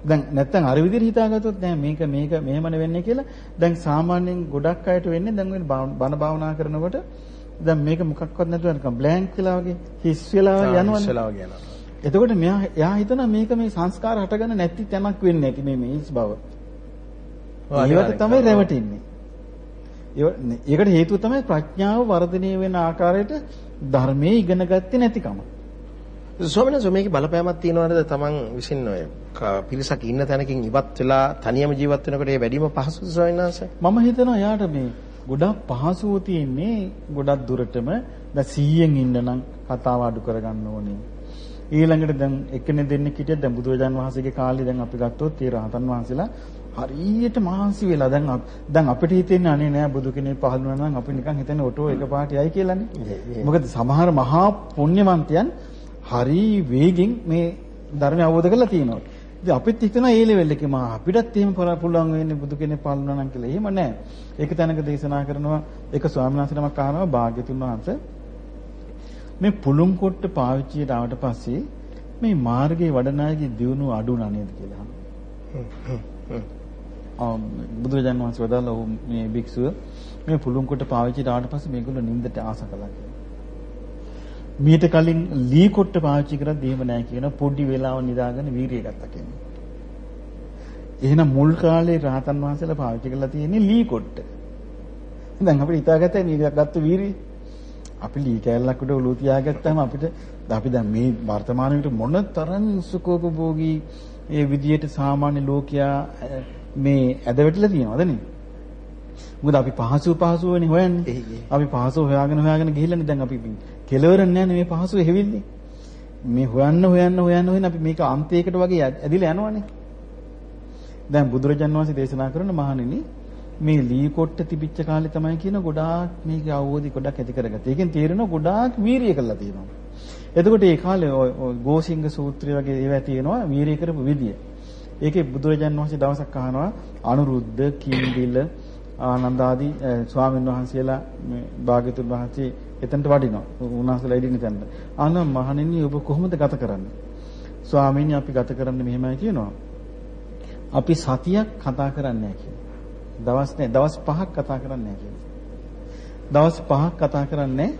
දැන් නැත්තම් අර විදිහට හිතාගත්තොත් නෑ මේක මේක මෙහෙමනේ වෙන්නේ කියලා දැන් සාමාන්‍යයෙන් ගොඩක් අයට වෙන්නේ දැන් ඔය බණ භාවනා කරනකොට දැන් මේක මොකක්වත් නැතුව නිකන් බ්ලැන්ක් වෙලා වගේ හිස් වෙලා යනවනේ. එතකොට මෙයා එයා හිතනවා මේක මේ සංස්කාර හටගන්න නැති තැනක් වෙන්නේ නැති මේ මේස් බව. ඔව්, ඒවට. තමයි රැවටෙන්නේ. ඒකට හේතුව තමයි ප්‍රඥාව වර්ධනය වෙන ආකාරයට ධර්මයේ ඉගෙන ගත්තේ නැතිකම. ස්වාමීන් වහන්සේ මේකේ බලපෑමක් තියනවාද තමන් විසින් ඔය පිරිසක් ඉන්න තැනකින් ඉවත් වෙලා තනියම ජීවත් වෙනකොට ඒ වැඩිම පහසුද ස්වාමීන් වහන්සේ? මම හිතනවා යාට මේ ගොඩක් පහසුව තියෙන්නේ ගොඩක් දුරටම දැන් 100න් ඉන්න නම් කතාව අඩු කරගන්න ඕනේ. ඊළඟට දැන් එකනේ දෙන්නෙක් හිටියත් දැන් බුදුරජාන් වහන්සේගේ කාලේ දැන් අපි ගත්තොත් ඒ රහතන් වහන්සේලා හරියට මහන්සි වෙලා දැන් දැන් අපිට හිතෙන්නේ අනේ නෑ බුදු කෙනෙක් පහළ වුණා නම් අපි නිකන් හිතන්නේ ඔටෝ එකපාරට යයි කියලානේ. මොකද සමහර මහා පුණ්‍යවන්තයන් හරි වේගෙන් මේ ධර්මය අවබෝධ කරලා තියෙනවා. ඉතින් අපිත් හිතනවා ඒ ලෙවල් එකේ මා අපිටත් එහෙම පුළුවන් වෙන්නේ බුදු කෙනෙක් වුණා නම් කියලා. එහෙම නෑ. ඒක තැනක දේශනා කරනවා ඒක ස්වාමීන් වහන්සේ නමක් අහනවා භාග්‍යතුන් වහන්සේ මේ පුළුන් කොට්ට පාවිච්චියට ආවට පස්සේ මේ මාර්ගයේ වඩන අයගේ දියුණුව අඩු වුණා නේද කියලා අහනවා. බුදුරජාණන් වහන්සේ වදාළ මේ භික්ෂුව මේ පුළුන් කොට පාවිච්චිට ආවට පස්සේ මේගොල්ලෝ නිින්දට ආස කළා කියලා. මීට කලින් ලී කොට්ට පාවිච්චි කරද්දී එහෙම නැහැ කියන පොඩි වෙලාව නිදාගෙන වීරිය ගත්තා කියන්නේ. එහෙනම් මුල් කාලේ රහතන් වහන්සේලා පාවිච්චි කරලා තියෙන්නේ ලී කොට්ට. දැන් අපිට හිතාගත්තා මේ ගත්ත වීරිය අපි ලී කෑල්ලක් උඩ ඔලුව තියාගත්තාම අපිට අපි දැන් මේ වර්තමාන විට මොන තරම් සුඛෝපභෝගී ඒ විදියට සාමාන්‍ය ලෝකයා අ, මේ ඇද වැටිලා තියෙනවද නේ? මොකද අපි පහසු පහසුවනේ හොයන්නේ. අපි පහසුව හොයාගෙන හොයාගෙන ගිහිල්ලානේ දැන් අපි කෙලවරක් නැහැ මේ පහසුව හැවිල්ලේ. මේ හොයන්න හොයන්න හොයන්න හොයන්න අපි මේක අන්තයකට වගේ ඇද- ඇදිලා යනවනේ. දැන් බුදුරජාන් වහන්සේ දේශනා කරන මහණෙනි මේ ලී කොට්ට තිබිච්ච කාලේ තමයි කියන ගොඩාක් මේකේ අවබෝධي ගොඩක් ඇති කරගත්තා. ඒකෙන් තේරෙනවා ගොඩාක් වීරිය කළා තියෙනවා. එතකොට ඒ කාලේ ගෝසිංග සූත්‍රය වගේ ඒවා තියෙනවා වීරිය කරපු විදිය. ඒකේ බුදුරජාන් වහන්සේ දවසක් අහනවා අනුරුද්ධ කිම්බිල ආනන්ද ආදී ස්වාමීන් වහන්සේලා මේ භාග්‍යතුන් වහන්සේ එතනට වඩිනවා. උන්වහන්සේලා ඉදින්න තැනට. ආන මහණෙනි ඔබ කොහොමද ගත කරන්නේ? ස්වාමීනි අපි ගත කරන්නේ මෙහෙමයි කියනවා. අපි සතියක් කතා කරන්නේ නැහැ කියනවා. දවස් නෑ දවස් පහක් කතා කරන්නේ නැහැ කියනවා. දවස් පහක් කතා කරන්නේ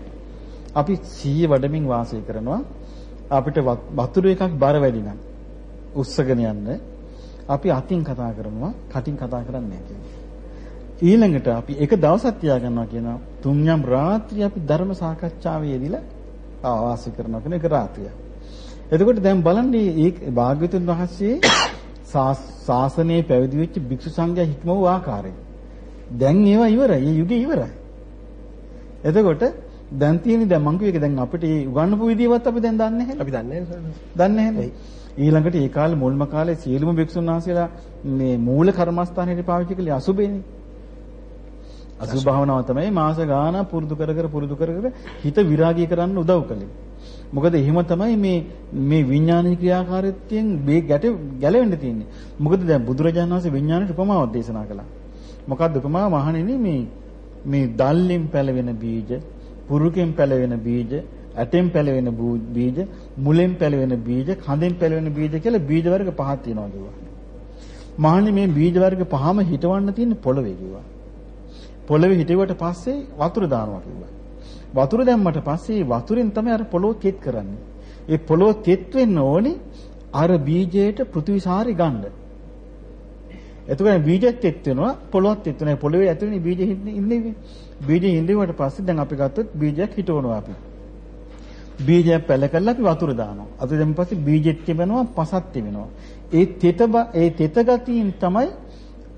අපි සීය වඩමින් වාසය කරනවා. අපිට වතුර එකක් බර වැඩි නම් උස්සගෙන යන්න අපි අතින් කතා කරනවා කටින් කතා කරන්නේ නැහැ කියනවා. ඊළඟට අපි එක දවසක් තියාගන්නවා කියනවා තුන්යම් රාත්‍රිය අපි ධර්ම සාකච්ඡාවේ යෙදিলা වාසය කරනවා කියන එක රාත්‍රිය. එතකොට දැන් බලන්න මේ භාග්‍යතුන් වහන්සේ <coughs> ශාසනයේ පැවිදි වෙච්ච භික්ෂු සංඝයා හික්ම වූ ආකාරය. දැන් ඒවා ඉවරයි. මේ යුගය ඉවරයි. එතකොට දැන් තියෙන්නේ දැන් මං කියුවේ දැන් අපිට මේ උගන්වපු විදියවත් අපි දැන් දන්නේ නැහැ. අපි දන්නේ නැහැ දන්නේ නැහැ. ඊළඟට ඒ කාලේ මුල්ම කාලේ සියලුම භික්ෂුන් වහන්සේලා මේ මූල කර්මස්ථානයේ පාවිච්චි කළේ අසුබේනේ. අසුබ භාවනාව තමයි මාස ගාන පුරුදු කර කර පුරුදු කර කර හිත විරාගී කරන්න උදව් කළේ. මොකද එහෙම තමයි මේ මේ විඥානීය ක්‍රියාකාරීත්වයෙන් මේ ගැට ගැලවෙන්න තියෙන්නේ. මොකද දැන් බුදුරජාණන් වහන්සේ විඥානයට උපමාවක් දේශනා කළා. මොකද්ද උපමාව මහණෙනි මේ මේ දල්ලින් පැලවෙන බීජ, පුරුකෙන් පැලවෙන බීජ, ඇටෙන් පැලවෙන බීජ, මුලෙන් පැලවෙන බීජ, කඳෙන් පැලවෙන බීජ කියලා බීජ වර්ග පහක් තියෙනවා කිව්වා. මහණෙනි මේ බීජ වර්ග පහම හිටවන්න තියෙන්නේ පොළවේ කිව්වා. පොළවේ හිටුවට පස්සේ වතුර දානවා කිව්වා. වතුර දැම්මට පස්සේ වතුරෙන් තමයි අර පොළොව තෙත් කරන්නේ. ඒ පොළොව තෙත් වෙන්න ඕනේ අර බීජයට පෘථිවිසාරي ගන්න. එතකොට බීජෙත් තෙත් වෙනවා පොළොවත් තෙත් වෙනවා. පොළොවේ ඇතුලේ බීජ ඉන්නේ බීජ ඉඳිවට පස්සේ දැන් අපි ගත්තොත් බීජයක් හිටවනවා අපි. බීජයක් පැල කරලා අපි වතුර දානවා. අත දැම්ම පස්සේ බීජෙත් තිබෙනවා පසත් තිබෙනවා. ඒ තෙත ඒ තෙත ගතියින් තමයි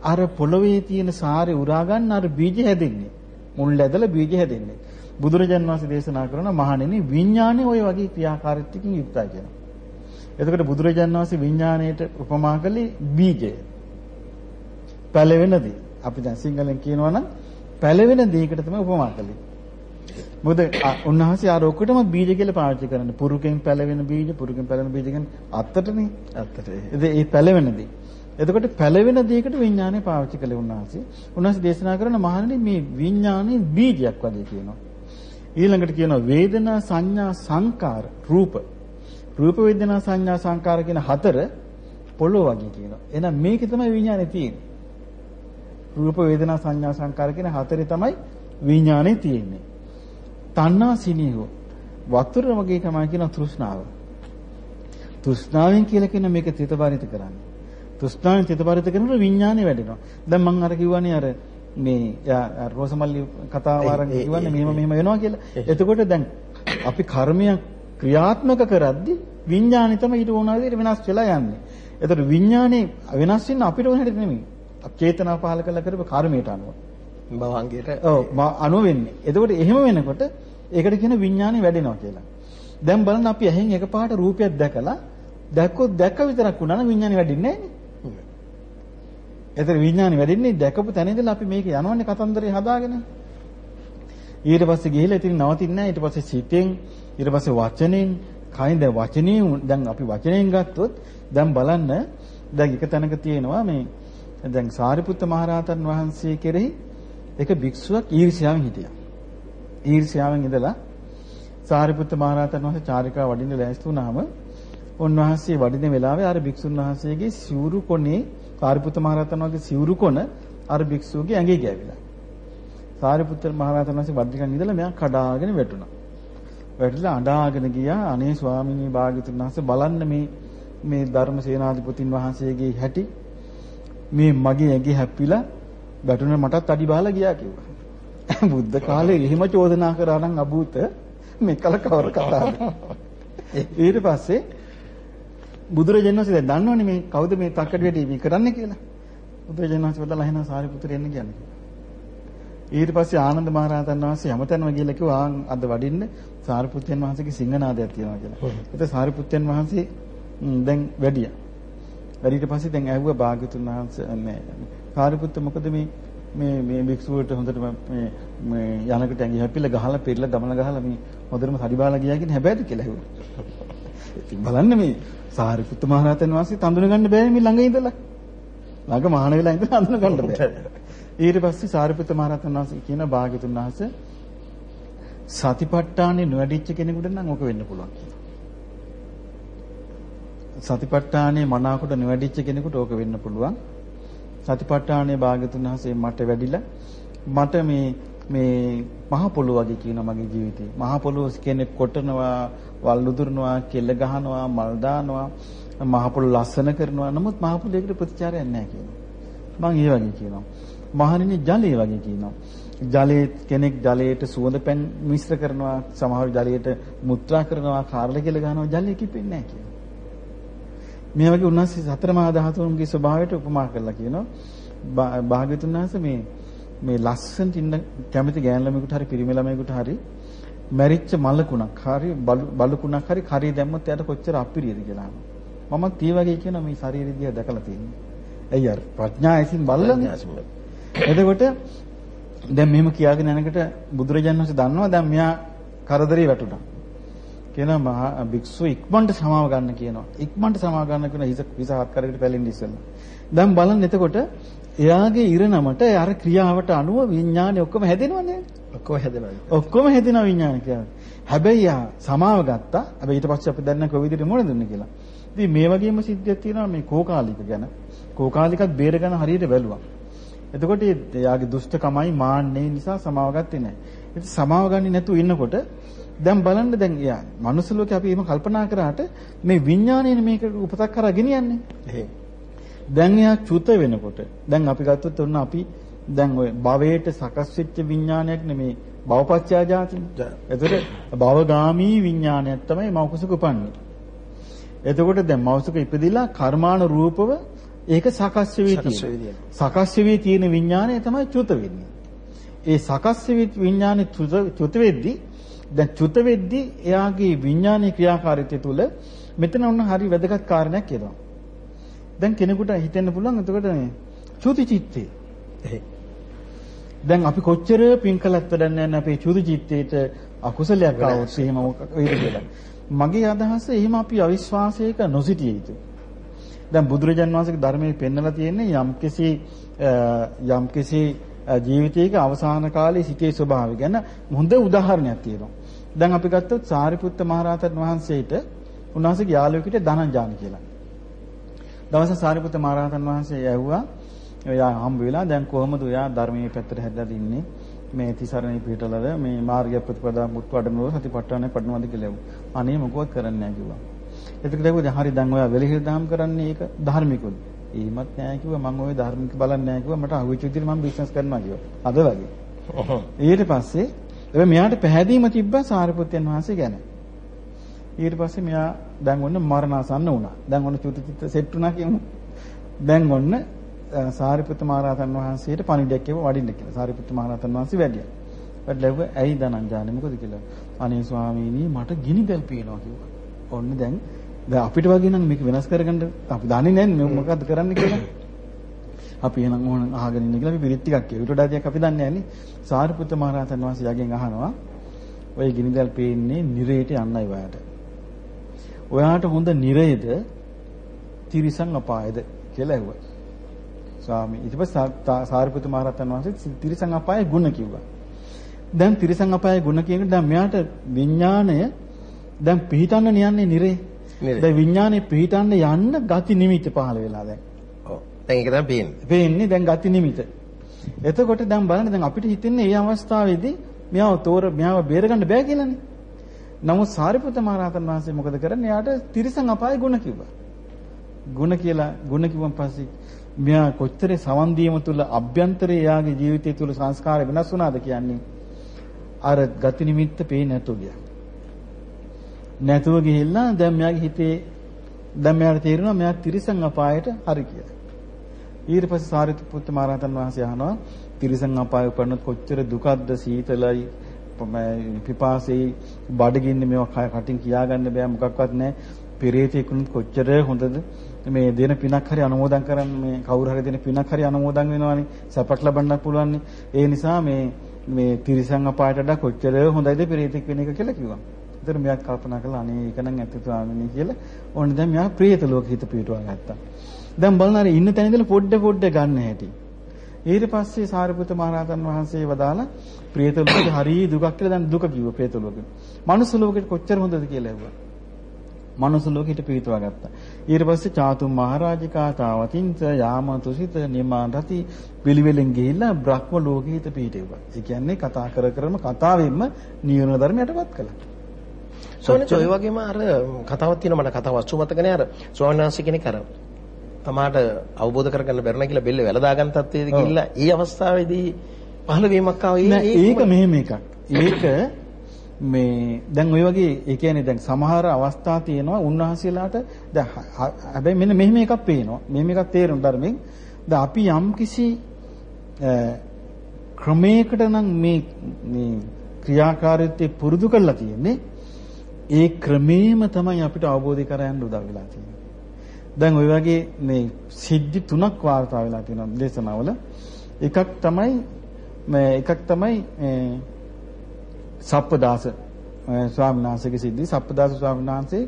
අර පොළවේ තියෙන සාරේ උරා ගන්න අර බීජ හැදෙන්නේ. මුල් ඇදලා බීජ හැදෙන්නේ. බුදුරජාන් වහන්සේ දේශනා කරන මහණෙනි විඥානේ ওই වගේ ක්‍රියාකාරීත්වකින් යුක්තයි කියනවා. එතකොට බුදුරජාන් වහන්සේ විඥාණයට උපමා කළේ බීජය. පැලවෙන දේ. අපි දැන් සිංහලෙන් කියනවා නම් පැලවෙන දෙයකට තමයි උපමා කළේ. මොකද උන්වහන්සේ ආර ඔක්කොටම බීජ කියලා පාවිච්චි කරන්නේ. පුරුකෙන් පැලවෙන බීජ, පුරුකෙන් පැලවෙන බීජ කියන්නේ අත්තටනේ. අත්තට. ඒ පැලවෙන දේ. එතකොට පැලවෙන දෙයකට විඥානය පාවිච්චි කළේ උන්වහන්සේ. උන්වහන්සේ දේශනා කරන මහණෙනි මේ විඥානයේ බීජයක් වගේ කියනවා. ඊළඟට කියනවා වේදනා සංඥා සංකාර රූප. රූප වේදනා සංඥා සංකාර කියන හතර පොළොව වගේ කියනවා. එහෙනම් මේකේ තමයි විඥානේ තියෙන්නේ. රූප වේදනා සංඥා සංකාර කියන හතරේ තමයි විඥානේ තියෙන්නේ. තණ්හා සිනිහව වතුර වගේ තමයි කියන තෘෂ්ණාව. තෘෂ්ණාවෙන් කියලා කියන මේක තිතබරිත කරන්නේ. තෘෂ්ණාවෙන් චිතපරිත කරනකොට විඥානය වැඩෙනවා. දැන් මම අර කිව්වනේ අර මේ රෝසමල්ලි කතාව වරන් කිව්වනේ මෙහෙම මෙහෙම වෙනවා කියලා. එතකොට දැන් අපි කර්මයක් ක්‍රියාත්මක කරද්දි විඥානය තමයි ඊට ඕන විදිහට වෙනස් වෙලා යන්නේ. එතකොට විඥානේ වෙනස් වෙන්න අපිට ඕන හැටියට නෙමෙයි. චේතනා පහල කරලා කරපු කර්මයට අනුව. භවංගයට ඔව් අනුව වෙන්නේ. එතකොට එහෙම වෙනකොට ඒකට කියන විඥානේ වැඩෙනවා කියලා. දැන් බලන්න අපි ඇහෙන් එකපාරට රූපයක් දැකලා දැක්කොත් දැක්ක විතරක් වුණා නම් විඥානේ වැඩින්නේ නැහැ නේ. එතන විඥානි වැඩින්නේ දැකපු තැන ඉඳලා අපි මේක යනවන්නේ කතන්දරේ හදාගෙන. ඊට පස්සේ ගිහිල්ලා ඉතින් නවතින්නේ නැහැ. ඊට පස්සේ සිතෙන් ඊට පස්සේ වචනෙන් කයින් දැන් වචනේ දැන් අපි වචනෙන් ගත්තොත් දැන් බලන්න දැන් එක තැනක තියෙනවා මේ දැන් සාරිපුත්ත මහරහතන් වහන්සේ කෙරෙහි එක භික්ෂුවක් ඊර්ෂ්‍යාවෙන් හිටියා. ඊර්ෂ්‍යාවෙන් ඉඳලා සාරිපුත්ත මහරහතන් වහන්සේ චාරිකාව වඩින්න ලෑස්ති වුණාම උන්වහන්සේ වඩින වෙලාවේ අර භික්ෂුන් වහන්සේගේ සිවුරු කොනේ සාරිපුත්ත මහරහතන් වහන්සේ සිවුරු කොන අර භික්ෂුවගේ ඇඟේ ගෑවිලා. සාරිපුත්ත මහරහතන් වහන්සේ වඩිකන් ඉඳලා මෙයා කඩාගෙන වැටුණා. වැටිලා අඬාගෙන ගියා අනේ ස්වාමීනි භාග්‍යතුන් වහන්සේ බලන්න මේ මේ ධර්ම සේනාධිපතින් වහන්සේගේ හැටි මේ මගේ ඇඟේ හැප්පිලා වැටුණ මටත් අඩි බහලා ගියා කිව්වා. <laughs> බුද්ධ කාලේ එහෙම චෝදනා කරා නම් අභූත මේ කල කවර කතාවද? <laughs> ඊට පස්සේ බුදුරජාණන් වහන්සේ දැන් දන්නවනේ මේ කවුද මේ තක්කඩ වැඩි මේ කරන්නේ කියලා. බුදුරජාණන් වහන්සේ වදලා එහෙනම් සාරිපුත්‍ර එන්න කියන්නේ. ඊට පස්සේ ආනන්ද මහරහතන් වහන්සේ හැමතැනම ගිහලා කිව්වා අද වඩින්න සාරිපුත්‍රයන් වහන්සේගේ සිංහනාදයක් තියෙනවා කියලා. ඒත් සාරිපුත්‍රයන් වහන්සේ දැන් වැඩියා. ඊට පස්සේ දැන් ඇහුවා භාග්‍යතුන් වහන්සේ මේ කාර්යපුත්ත මොකද මේ මේ මේ භික්ෂුවට හොඳට මේ මේ යනකට ඇඟි හැපිලා ගහලා පෙරලා දමන ගහලා මේ හොඳටම හරිබාලා ගියා කියන හැබැයිද කියලා ඇහුවා. <laughs> ඉතින් බලන්න මේ සාරිපුත්ත මහ රහතන් වහන්සේ තඳුන ගන්න බෑනේ මේ ළඟ ඉඳලා. ළඟ මහාන වෙලා ඉඳලා අඳුන ගන්න බෑ. ඊට පස්සේ සාරිපුත්ත මහ රහතන් වහන්සේ කියන භාග්‍යතුන් වහන්සේ සතිපට්ඨානෙ නොවැඩිච්ච කෙනෙකුට නම් ඕක වෙන්න පුළුවන් කියලා. සතිපට්ඨානෙ මනාකොට නොවැඩිච්ච කෙනෙකුට ඕක වෙන්න පුළුවන්. සතිපට්ඨානෙ භාග්‍යතුන් වහන්සේ මට වැඩිලා මට මේ මේ මහ පොළොව වගේ කියන මගේ ජීවිතේ. මහ පොළොව කෙනෙක් කොටනවා, වල් උදුරනවා, කෙල්ල ගහනවා, මල් දානවා, මහ පොළොව ලස්සන කරනවා. නමුත් මහ පොළොවේකට ප්‍රතිචාරයක් නැහැ කියනවා. මම ඒ වගේ කියනවා. මහණෙනි ජලය වගේ කියනවා. ජලයේ කෙනෙක් ජලයට සුවඳ පැන් මිශ්‍ර කරනවා, සමහර ජලයට මුත්‍රා කරනවා, කාර්ල කියලා ගන්නවා, ජලය කිපෙන්නේ නැහැ කියනවා. මේ වගේ උන්වහන්සේ සතර මහා ධාතුන්ගේ ස්වභාවයට උපමා කරලා කියනවා. භාග්‍යතුන් වහන්සේ මේ මේ ලස්සනට ඉන්න කැමති ගෑන් ළමයෙකුට හරි පිරිමි ළමයෙකුට හරි මැරිච්ච මලකුණක් හරි බලුකුණක් හරි කරේ දැම්මොත් එයාට කොච්චර අපිරියද කියලා. මමත් ඒ වගේ කියන මේ ශරීරය දිහා දැකලා තියෙනවා. ඇයි අර ප්‍රඥා ඇසින් බලන්නේ. එතකොට දැන් මෙහෙම කියාගෙන යනකොට බුදුරජාණන් වහන්සේ දන්නවා දැන් මෙයා කරදරේ වැටුණා. කියනවා මහා භික්ෂුව ඉක්මනට සමාව ගන්න කියනවා. ඉක්මනට සමාව ගන්න කියන හිස හිස හත් කරකට පැලෙන්න ඉස්සෙල්ලා. දැන් බලන්න එතකොට එයාගේ ඉරණමට අර ක්‍රියාවට අනුව විඥානේ ඔක්කොම හැදෙනවනේ. ඔක්කොම හැදෙනවා. ඔක්කොම හැදෙනවා විඥාන කියන්නේ. හැබැයි යා සමාව ගත්තා. හැබැයි ඊට පස්සේ අපි දන්න කොවිදිට මොන දුන්නේ කියලා. ඉතින් මේ වගේම සිද්ධියක් තියෙනවා මේ කෝකාලික ගැන. කෝකාලිකත් බේරගන්න හරියට බැලුවා. එතකොට යාගේ දුෂ්ටකමයි මාන්නේ නිසා සමාව ගත්තේ නැහැ. ඉතින් සමාව ගන්නේ නැතුව ඉන්නකොට දැන් බලන්න දැන් යා මනුස්ස ලෝකේ අපි එහෙම කල්පනා කරාට මේ විඥාණයනේ මේක උපතක් කරා ගෙනියන්නේ. දැන් එයා චුත වෙනකොට දැන් අපි ගත්තොත් ඔන්න අපි දැන් ඔය භවයට සකස් වෙච්ච විඥානයක් නෙමේ භවපච්චා ජාතිනේ. එතකොට භවගාමී විඥානයක් තමයි මෞකසක උපන්නේ. එතකොට දැන් මෞසක ඉපදිලා කර්මාන රූපව ඒක සකස් වෙවි. සකස් වෙවි තියෙන විඥානය තමයි චුත වෙන්නේ. ඒ සකස් වෙවි විඥානේ චුත වෙද්දී දැන් චුත වෙද්දී එයාගේ විඥානීය ක්‍රියාකාරීත්වය තුළ මෙතන ඔන්න හරි වැදගත් කාරණයක් කියනවා. දැන් කෙනෙකුට හිතෙන්න පුළුවන් එතකොට මේ චුති චිත්තේ. දැන් අපි කොච්චර පින් කළත් වැඩක් නැහැ අපේ චුති චිත්තේට අකුසලයක් આવොත් එහෙම වෙයිද කියලා. මගේ අදහස එහෙම අපි අවිශ්වාසයක නොසිටිය යුතුයි. දැන් බුදුරජාන් වහන්සේගේ ධර්මයේ පෙන්වලා තියෙන්නේ යම්කිසි යම්කිසි ජීවිතයක අවසාන කාලයේ සිටේ ස්වභාවය ගැන හොඳ උදාහරණයක් තියෙනවා. දැන් අපි ගත්තොත් සාරිපුත්ත මහරහතන් වහන්සේට උන්වහන්සේගේ යාළුවෙකුට ධනංජාන කියලා. දවස සාරිපුත්ත මහරහතන් වහන්සේ ඇහුවා එයා හම්බ වෙලා දැන් කොහොමද ඔයා ධර්මයේ පැත්තට හැදලා ඉන්නේ මේ තිසරණේ පිටවලද මේ මාර්ගය ප්‍රතිපදා මුත් වඩනෝ සතිපට්ඨානය පඩනවාද කියලා ඇහුවා. අනේ මොකවත් කරන්නේ නැහැ කිව්වා. එතකොට ඇහුවා හරි දැන් ඔයා වෙලහිල් දහම් කරන්නේ ඒක ධර්මිකුද? එහෙමත් නෑ කිව්වා මම ওই ධර්මික බලන්නේ නෑ කිව්වා මට අහුවෙච්ච විදිහට මම බිස්නස් කරනවා කිව්වා. අද වගේ. ඊට පස්සේ එබැයි මෙයාට පැහැදීම තිබ්බා සාරිපුත්යන් වහන්සේ ගැන. ඊට පස්සේ මෙයා දැන් ඔන්න මරණාසන්න වුණා. දැන් ඔන්න චුතිචිත්ත සෙට් වුණා කියමු. දැන් ඔන්න සාරිපුත්ත මහරහතන් වහන්සේට පණිවිඩයක් කියව වඩින්න කියලා. සාරිපුත්ත මහරහතන් වහන්සේ වැඩියා. වැඩලව ඇයි දනංජානේ මොකද කියලා. අනේ ස්වාමීනි මට ගිනි දැල් පේනවා කිව්වා. ඔන්න දැන් දැන් අපිට වගේ නම් මේක වෙනස් කරගන්න අපි දන්නේ නැහැ මේ මොකද්ද කරන්න කියලා. අපි එහෙනම් ඕන අහගෙන ඉන්න කියලා අපි පිළිත් ටිකක් කියුවා. ඊට වඩා ටිකක් අපි දන්නේ නැහැ නේ. සාරිපුත්ත මහරහතන් වහන්සේ යගෙන් අහනවා ඔය ගිනි දැල් පේන්නේ නිරේට යන්නයි ඔයාට. ඔයාට හොඳ නිරේද තිරිසන් අපායද කියලා ඇහුවා. ස්වාමී ඊට පස්සේ සාරිපුත් මහ රහතන් වහන්සේ තිරිසන් අපායේ ගුණ කිව්වා. දැන් තිරිසන් අපායේ ගුණ කියන දැන් මෙයාට විඥාණය දැන් පිහිටන්න නියන්නේ නිරේ. දැන් විඥානේ පිහිටන්න යන්න ගති නිමිති පහළ වෙලා දැන්. ඔව්. දැන් ඒක තමයි පේන්නේ. පේන්නේ දැන් ගති නිමිති. එතකොට දැන් බලන්න දැන් අපිට හිතෙන්නේ මේ අවස්ථාවේදී මෙයාව තෝර මෙයාව බේරගන්න බෑ කියලානේ. නමුත් සාරිපුත මහරහතන් වහන්සේ මොකද කරන්නේ? එයාට තිරිසන් අපායේ ගුණ කිව්වා. ගුණ කියලා ගුණ කිව්වන් පස්සේ මෙයා කොච්චරේ සවන් දීම තුල අභ්‍යන්තරයේ යාගේ ජීවිතය තුල සංස්කාර වෙනස් වුණාද කියන්නේ අර ගති නිමිත්ත පේන්නේ නැතුව ගියා. නැතුව ගිහිල්ලා දැන් මෙයාගේ හිතේ දැන් මෙයාට තේරෙනවා මෙයා තිරිසන් අපායට හරි කියලා. ඊට පස්සේ සාරිපුත්ත මහරහතන් වහන්සේ අහනවා තිරිසන් අපාය උපන්නොත් කොච්චර දුකක්ද සීතලයි පිපාසෙයි බඩගින්නේ මේවා කටින් කියාගන්න බෑ මොකක්වත් නැහැ. පෙරේතෙකුත් කොච්චර හොඳද මේ දෙන පිනක් හරි අනුමෝදන් කරන්න මේ කවුරු හරි දෙන පිනක් හරි අනුමෝදන් වෙනවානේ සපක් ලබන්නත් පුළුවන් ඒ නිසා මේ මේ තිරිසන් අපායට වඩා කොච්චර හොඳයිද ප්‍රේතෙක් වෙන එක කියලා කිව්වා. ඒතර මෙයා කල්පනා කළා අනේ ඒක නම් ඇත්ත ස්වාමීනි කියලා. ඕන්න දැන් මෙයා ප්‍රේත ලෝකෙ හිත පිටුවා ගත්තා. දැන් බලන්න අර ඉන්න තැන ඉඳලා පොඩ පොඩ ගන්න හැටි. ඊට පස්සේ සාරිපුත්ත මහරහතන් වහන්සේ වදාලා ප්‍රේත ලෝකෙ හරි දුකක් කියලා දැන් දුක කිව්ව ප්‍රේත ලෝකෙ. මනුස්ස ලෝකෙට කොච්චර හොඳද කියලා ඇහුවා. මනුස්ස ලෝකෙට පිටුවා ගත්තා. ඊට පස්සේ චාතුම් මහරජිකා තාවතින්ච යාම තුසිත නිමාන රති පිළිවෙලෙන් ගිහිල්ලා බ්‍රහ්ම ලෝකෙ හිත පිටේවා. ඒ කියන්නේ කතා කර කරම කතාවෙන්ම නිවන ධර්මයටපත් කළා. සෝනච ඔය වගේම අර කතාවක් තියෙනවා මට කතාව වස්තු මතකනේ අර ස්වාමීන් වහන්සේ කෙනෙක් අර තමාට අවබෝධ කරගන්න බැරි නැහැ කියලා බෙල්ල වැලදා ගන්න තත්ත්වයේදී ගිහිල්ලා ඒ අවස්ථාවේදී පහළ වීමක් ආවා. නෑ ඒක මෙහෙම එකක්. ඒක මේ දැන් ওই වගේ ඒ කියන්නේ දැන් සමහර අවස්ථා තියෙනවා උන්වහන්සේලාට දැන් හැබැයි මෙන්න මෙහෙම එකක් පේනවා. මෙහෙම එකක් තේරුම් ධර්මයෙන් දැන් අපි යම් කිසි ක්‍රමයකට නම් මේ මේ ක්‍රියාකාරීත්වය පුරුදු කරලා තියෙන්නේ ඒ ක්‍රමේම තමයි අපිට අවබෝධ කරගන්න උදව් වෙලා තියෙන්නේ. දැන් ওই වගේ මේ සිද්ධි තුනක් වාර්තා වෙලා තියෙනවා දේශනාවල. එකක් තමයි මේ එකක් තමයි සප්පදාස ස්වාමීන් වහන්සේගේ සිද්ධි. සප්පදාස ස්වාමීන් වහන්සේ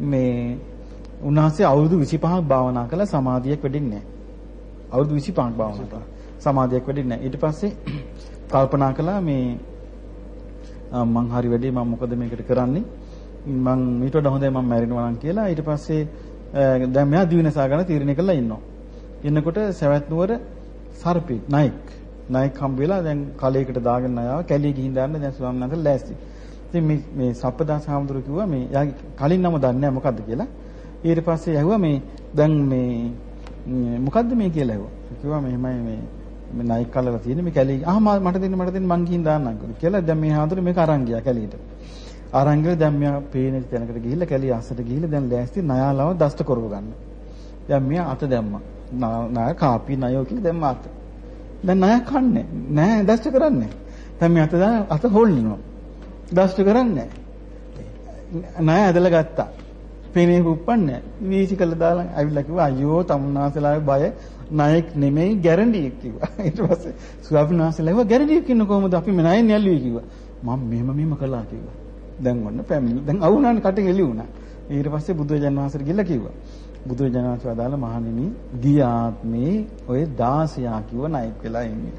මේ උන්වහන්සේ අවුරුදු 25ක් භාවනා කළා සමාධියක් වෙඩින්නේ නැහැ. අවුරුදු 25ක් භාවනා කළා. සමාධියක් වෙඩින්නේ නැහැ. ඊට පස්සේ <clears throat> කල්පනා කළා මේ මං හරි වැඩි මම මොකද මේකට කරන්නේ? මං ඊට වඩා හොඳයි මම මැරෙනවා නම් කියලා ඊට පස්සේ දැන් මෙයා දිවිනසා ගන්න තීරණය කරලා ඉන්නවා. ඉන්නකොට සවැත් නුවර සර්පෙක් නයික් නයික් හම්බ වෙලා දැන් කලයකට දාගෙන ආවා කැලිය ගිහින් දාන්න දැන් ස්වාමීන් වහන්සේ ලෑස්ති. ඉතින් මේ මේ සප්පදාස හාමුදුරුවෝ කිව්වා මේ යාගේ කලින් නම දන්නේ නැහැ මොකද්ද කියලා. ඊට පස්සේ ඇහුවා මේ දැන් මේ මොකද්ද මේ කියලා ඇහුවා. කිව්වා මෙහෙමයි මේ මේ නයික් කලලා තියෙන මේ කැලිය ආ මට දෙන්න මට දෙන්න මං ගිහින් දාන්නම් කියලා. දැන් මේ හාමුදුරුවෝ මේක අරන් ගියා කැලියට. අරන් ගිහලා දැන් මෙයා පේන තැනකට ගිහිල්ලා කැලිය අස්සට ගිහිල්ලා දැන් ලෑස්ති නයාලව දෂ්ට කරව ගන්න. දැන් මෙයා අත දැම්මා. නාය කාපි නයෝ කියලා දැම්මා අත. දැන් ණය කන්නේ නෑ දෂ්ට කරන්නේ. දැන් මේ අත දාන අත හොල්ලිනවා. දෂ්ට කරන්නේ නෑ ඇදලා ගත්තා. පේනේ කුප්පන්නේ වීසි කළා දාලා ඇවිල්ලා කිව්වා අයියෝ තමුන්නාසලාගේ බය ණයෙක් නෙමෙයි ගැරන්ඩියෙක් කිව්වා. <laughs> ඊට පස්සේ ස්වාමීන් වහන්සේලා කිව්වා ගැරන්ඩියෙක් ඉන්න කොහොමද අපි මේ ණයෙන් යල්ලුවේ කිව්වා. මම මෙහෙම මෙහෙම කළා කිව්වා. දැන් ඔන්න පැමිණි. දැන් අවුනානේ කටින් එළි වුණා. ඊට පස්සේ බුදුරජාණන් වහන්සේට ගිහිල්ලා කිව්වා. බුදුරජාණන් වහන්සේ වදාළ මහණෙනි ගිය ආත්මේ ඔය 16 කිව්ව ණයෙක් වෙලා ඉන්නේ.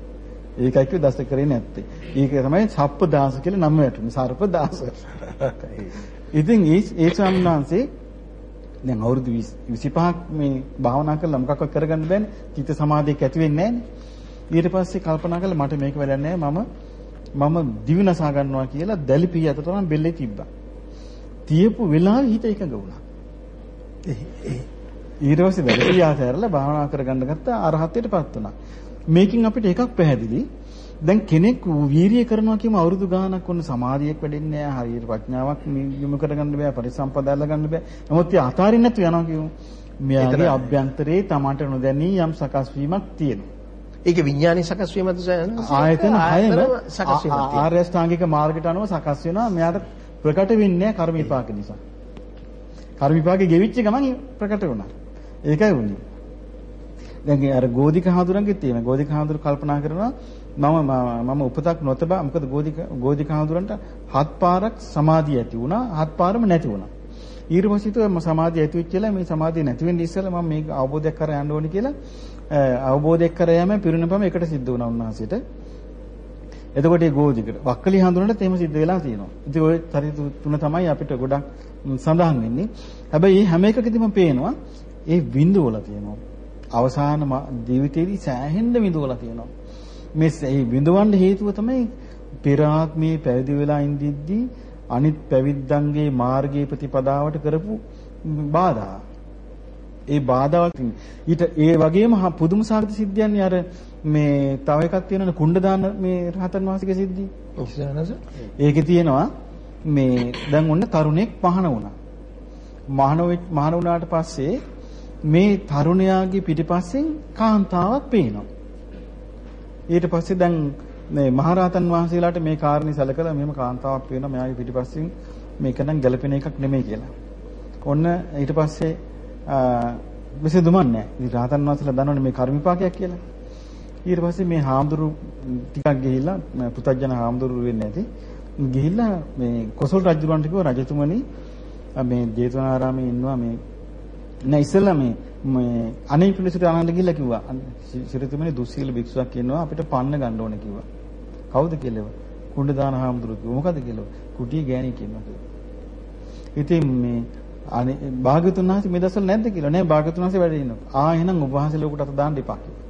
ඒකයි කිව්ව දස කරේ නැත්තේ. ඒක තමයි සප්ප දාස කියලා නම වැටුනේ. සර්ප දාස. <laughs> ඉතින් ඒ ඒ ස්වාමීන් දැන් අවුරුදු 25ක් මේ භාවනා කරලා මොකක්වත් කරගන්න බෑනේ. චිත්ත සමාධියක් ඇති වෙන්නේ නැහැනේ. ඊට පස්සේ කල්පනා කළා මට මේක වැඩක් නැහැ. මම මම දිවිනසා ගන්නවා කියලා දැලිපිය අතට නම් බෙල්ලේ තිබ්බා. තියපු වෙලාවේ හිත එකඟ වුණා. ඊට පස්සේ දැලිපිය ආතහැරලා භාවනා කරගන්න ගත්තා අරහත්ත්වයටපත් වුණා. මේකෙන් අපිට එකක් පැහැදිලි. දැන් කෙනෙක් වීරිය කරනවා කියම අවුරුදු ගාණක් වුණ සමාධියක් වැඩෙන්නේ නැහැ. හරියට ප්‍රඥාවක් යොමු කරගන්න බෑ. පරිසම්පදාල ගන්න බෑ. නමුත් ඒ අතාරින්න නැතු යනවා කියමු. මෙයාගේ අභ්‍යන්තරේ Tamanට නොදැනී යම් සකස් වීමක් තියෙනවා. ඒක විඥානයේ සකස් වීමද ආයතන හයම සකස් වීම ආර්ය ශ්‍රාංගික මාර්ගයට අනුව සකස් වෙනවා මෙයාට ප්‍රකට වෙන්නේ කර්ම විපාක නිසා කර්ම විපාකේ ගෙවිච්ච ගමන් ප්‍රකට වුණා ඒකයි වුනේ දැන් අර ගෝධික හාමුදුරන්ගේ තියෙන ගෝධික හාමුදුර කල්පනා කරනවා මම මම උපතක් නොතබා මොකද ගෝධික ගෝධික හාමුදුරන්ට හත් පාරක් සමාධිය ඇති වුණා හත් පාරම නැති වුණා ඊට පස්සේ මම සමාධිය ඇති වෙච්චලා මේ සමාධිය නැති වෙන්න ඉස්සෙල්ලා මම මේක අවබෝධයක් කර යන්න ඕනි කියලා අවබෝධයක් කර යෑම පිරුණපම එකට සිද්ධ වුණා උන්වහන්සේට. එතකොට ඒ ගෝධිකට වක්කලි හඳුනනට තේම සිද්ධ වෙලා තියෙනවා. ඉතින් ওই චරිත තුන තමයි අපිට ගොඩක් සඳහන් වෙන්නේ. හැබැයි මේ හැම එකකදීම පේනවා ඒ විඳුවල තියෙනවා. අවසාන ජීවිතේදී සෑහෙන්න විඳුවලා තියෙනවා. මේ මේ විඳවන්න හේතුව තමයි පෙර ආත්මේ පැවිදි වෙලා ඉඳිද්දී අනිත් පැවිද්දන්ගේ මාර්ගයේ ප්‍රතිපදාවට කරපු බාධා. ඒ බාධාවල් ඊට ඒ වගේම පුදුම සාගත සිද්ධියන්නේ අර මේ තව එකක් තියෙනවනේ කුණ්ඩ දාන මේ රහතන් වහන්සේගේ සිද්ධිය. ඒකේ තියෙනවා මේ දැන් ඔන්න තරුණෙක් පහන වුණා. මහාන මහාන වුණාට පස්සේ මේ තරුණයාගේ පිටිපස්සෙන් කාන්තාවක් පේනවා. ඊට පස්සේ දැන් මේ මහරහතන් වහන්සේලාට මේ කාරණේ සැලකලා මෙහෙම කාන්තාවක් පේනවා මෙයාගේ පිටිපස්සෙන් මේක නම් ගැළපෙන එකක් නෙමෙයි කියලා. ඔන්න ඊට පස්සේ විසඳුමක් නැහැ. ඉතින් රාතන් වහන්සේලා දන්නවනේ මේ කර්ම විපාකයක් කියලා. ඊට පස්සේ මේ හාමුදුරු ටිකක් ගිහිල්ලා පුතඥ හාමුදුරු වෙන්නේ නැති ගිහිල්ලා මේ කොසල් රජුරන්ට කිව්වා රජතුමනි මේ ජේතවනාරාමේ ඉන්නවා මේ නෑ ඉස්සෙල්ලා මේ මේ අනේ පිළිසිට ආනන්ද ගිහිල්ලා කිව්වා සිරිතුමනි දුස්සීල භික්ෂුවක් ඉන්නවා අපිට පන්න ගන්න ඕනේ කිව්වා. කවුද කියලා? කුණ්ඩ දාන හාමුදුරු කිව්වා. මොකද කියලා? කුටිය ගෑණි කියනවා කිව්වා. ඉතින් මේ අනේ භාග්‍යතුන් වහන්සේ මේ දවස්වල නැද්ද කියලා නෑ භාග්‍යතුන් වහන්සේ වැඩ ඉන්නවා. ආ එහෙනම් ඔබ වහන්සේ ලෝකට අත දාන්න එපා කිව්වා.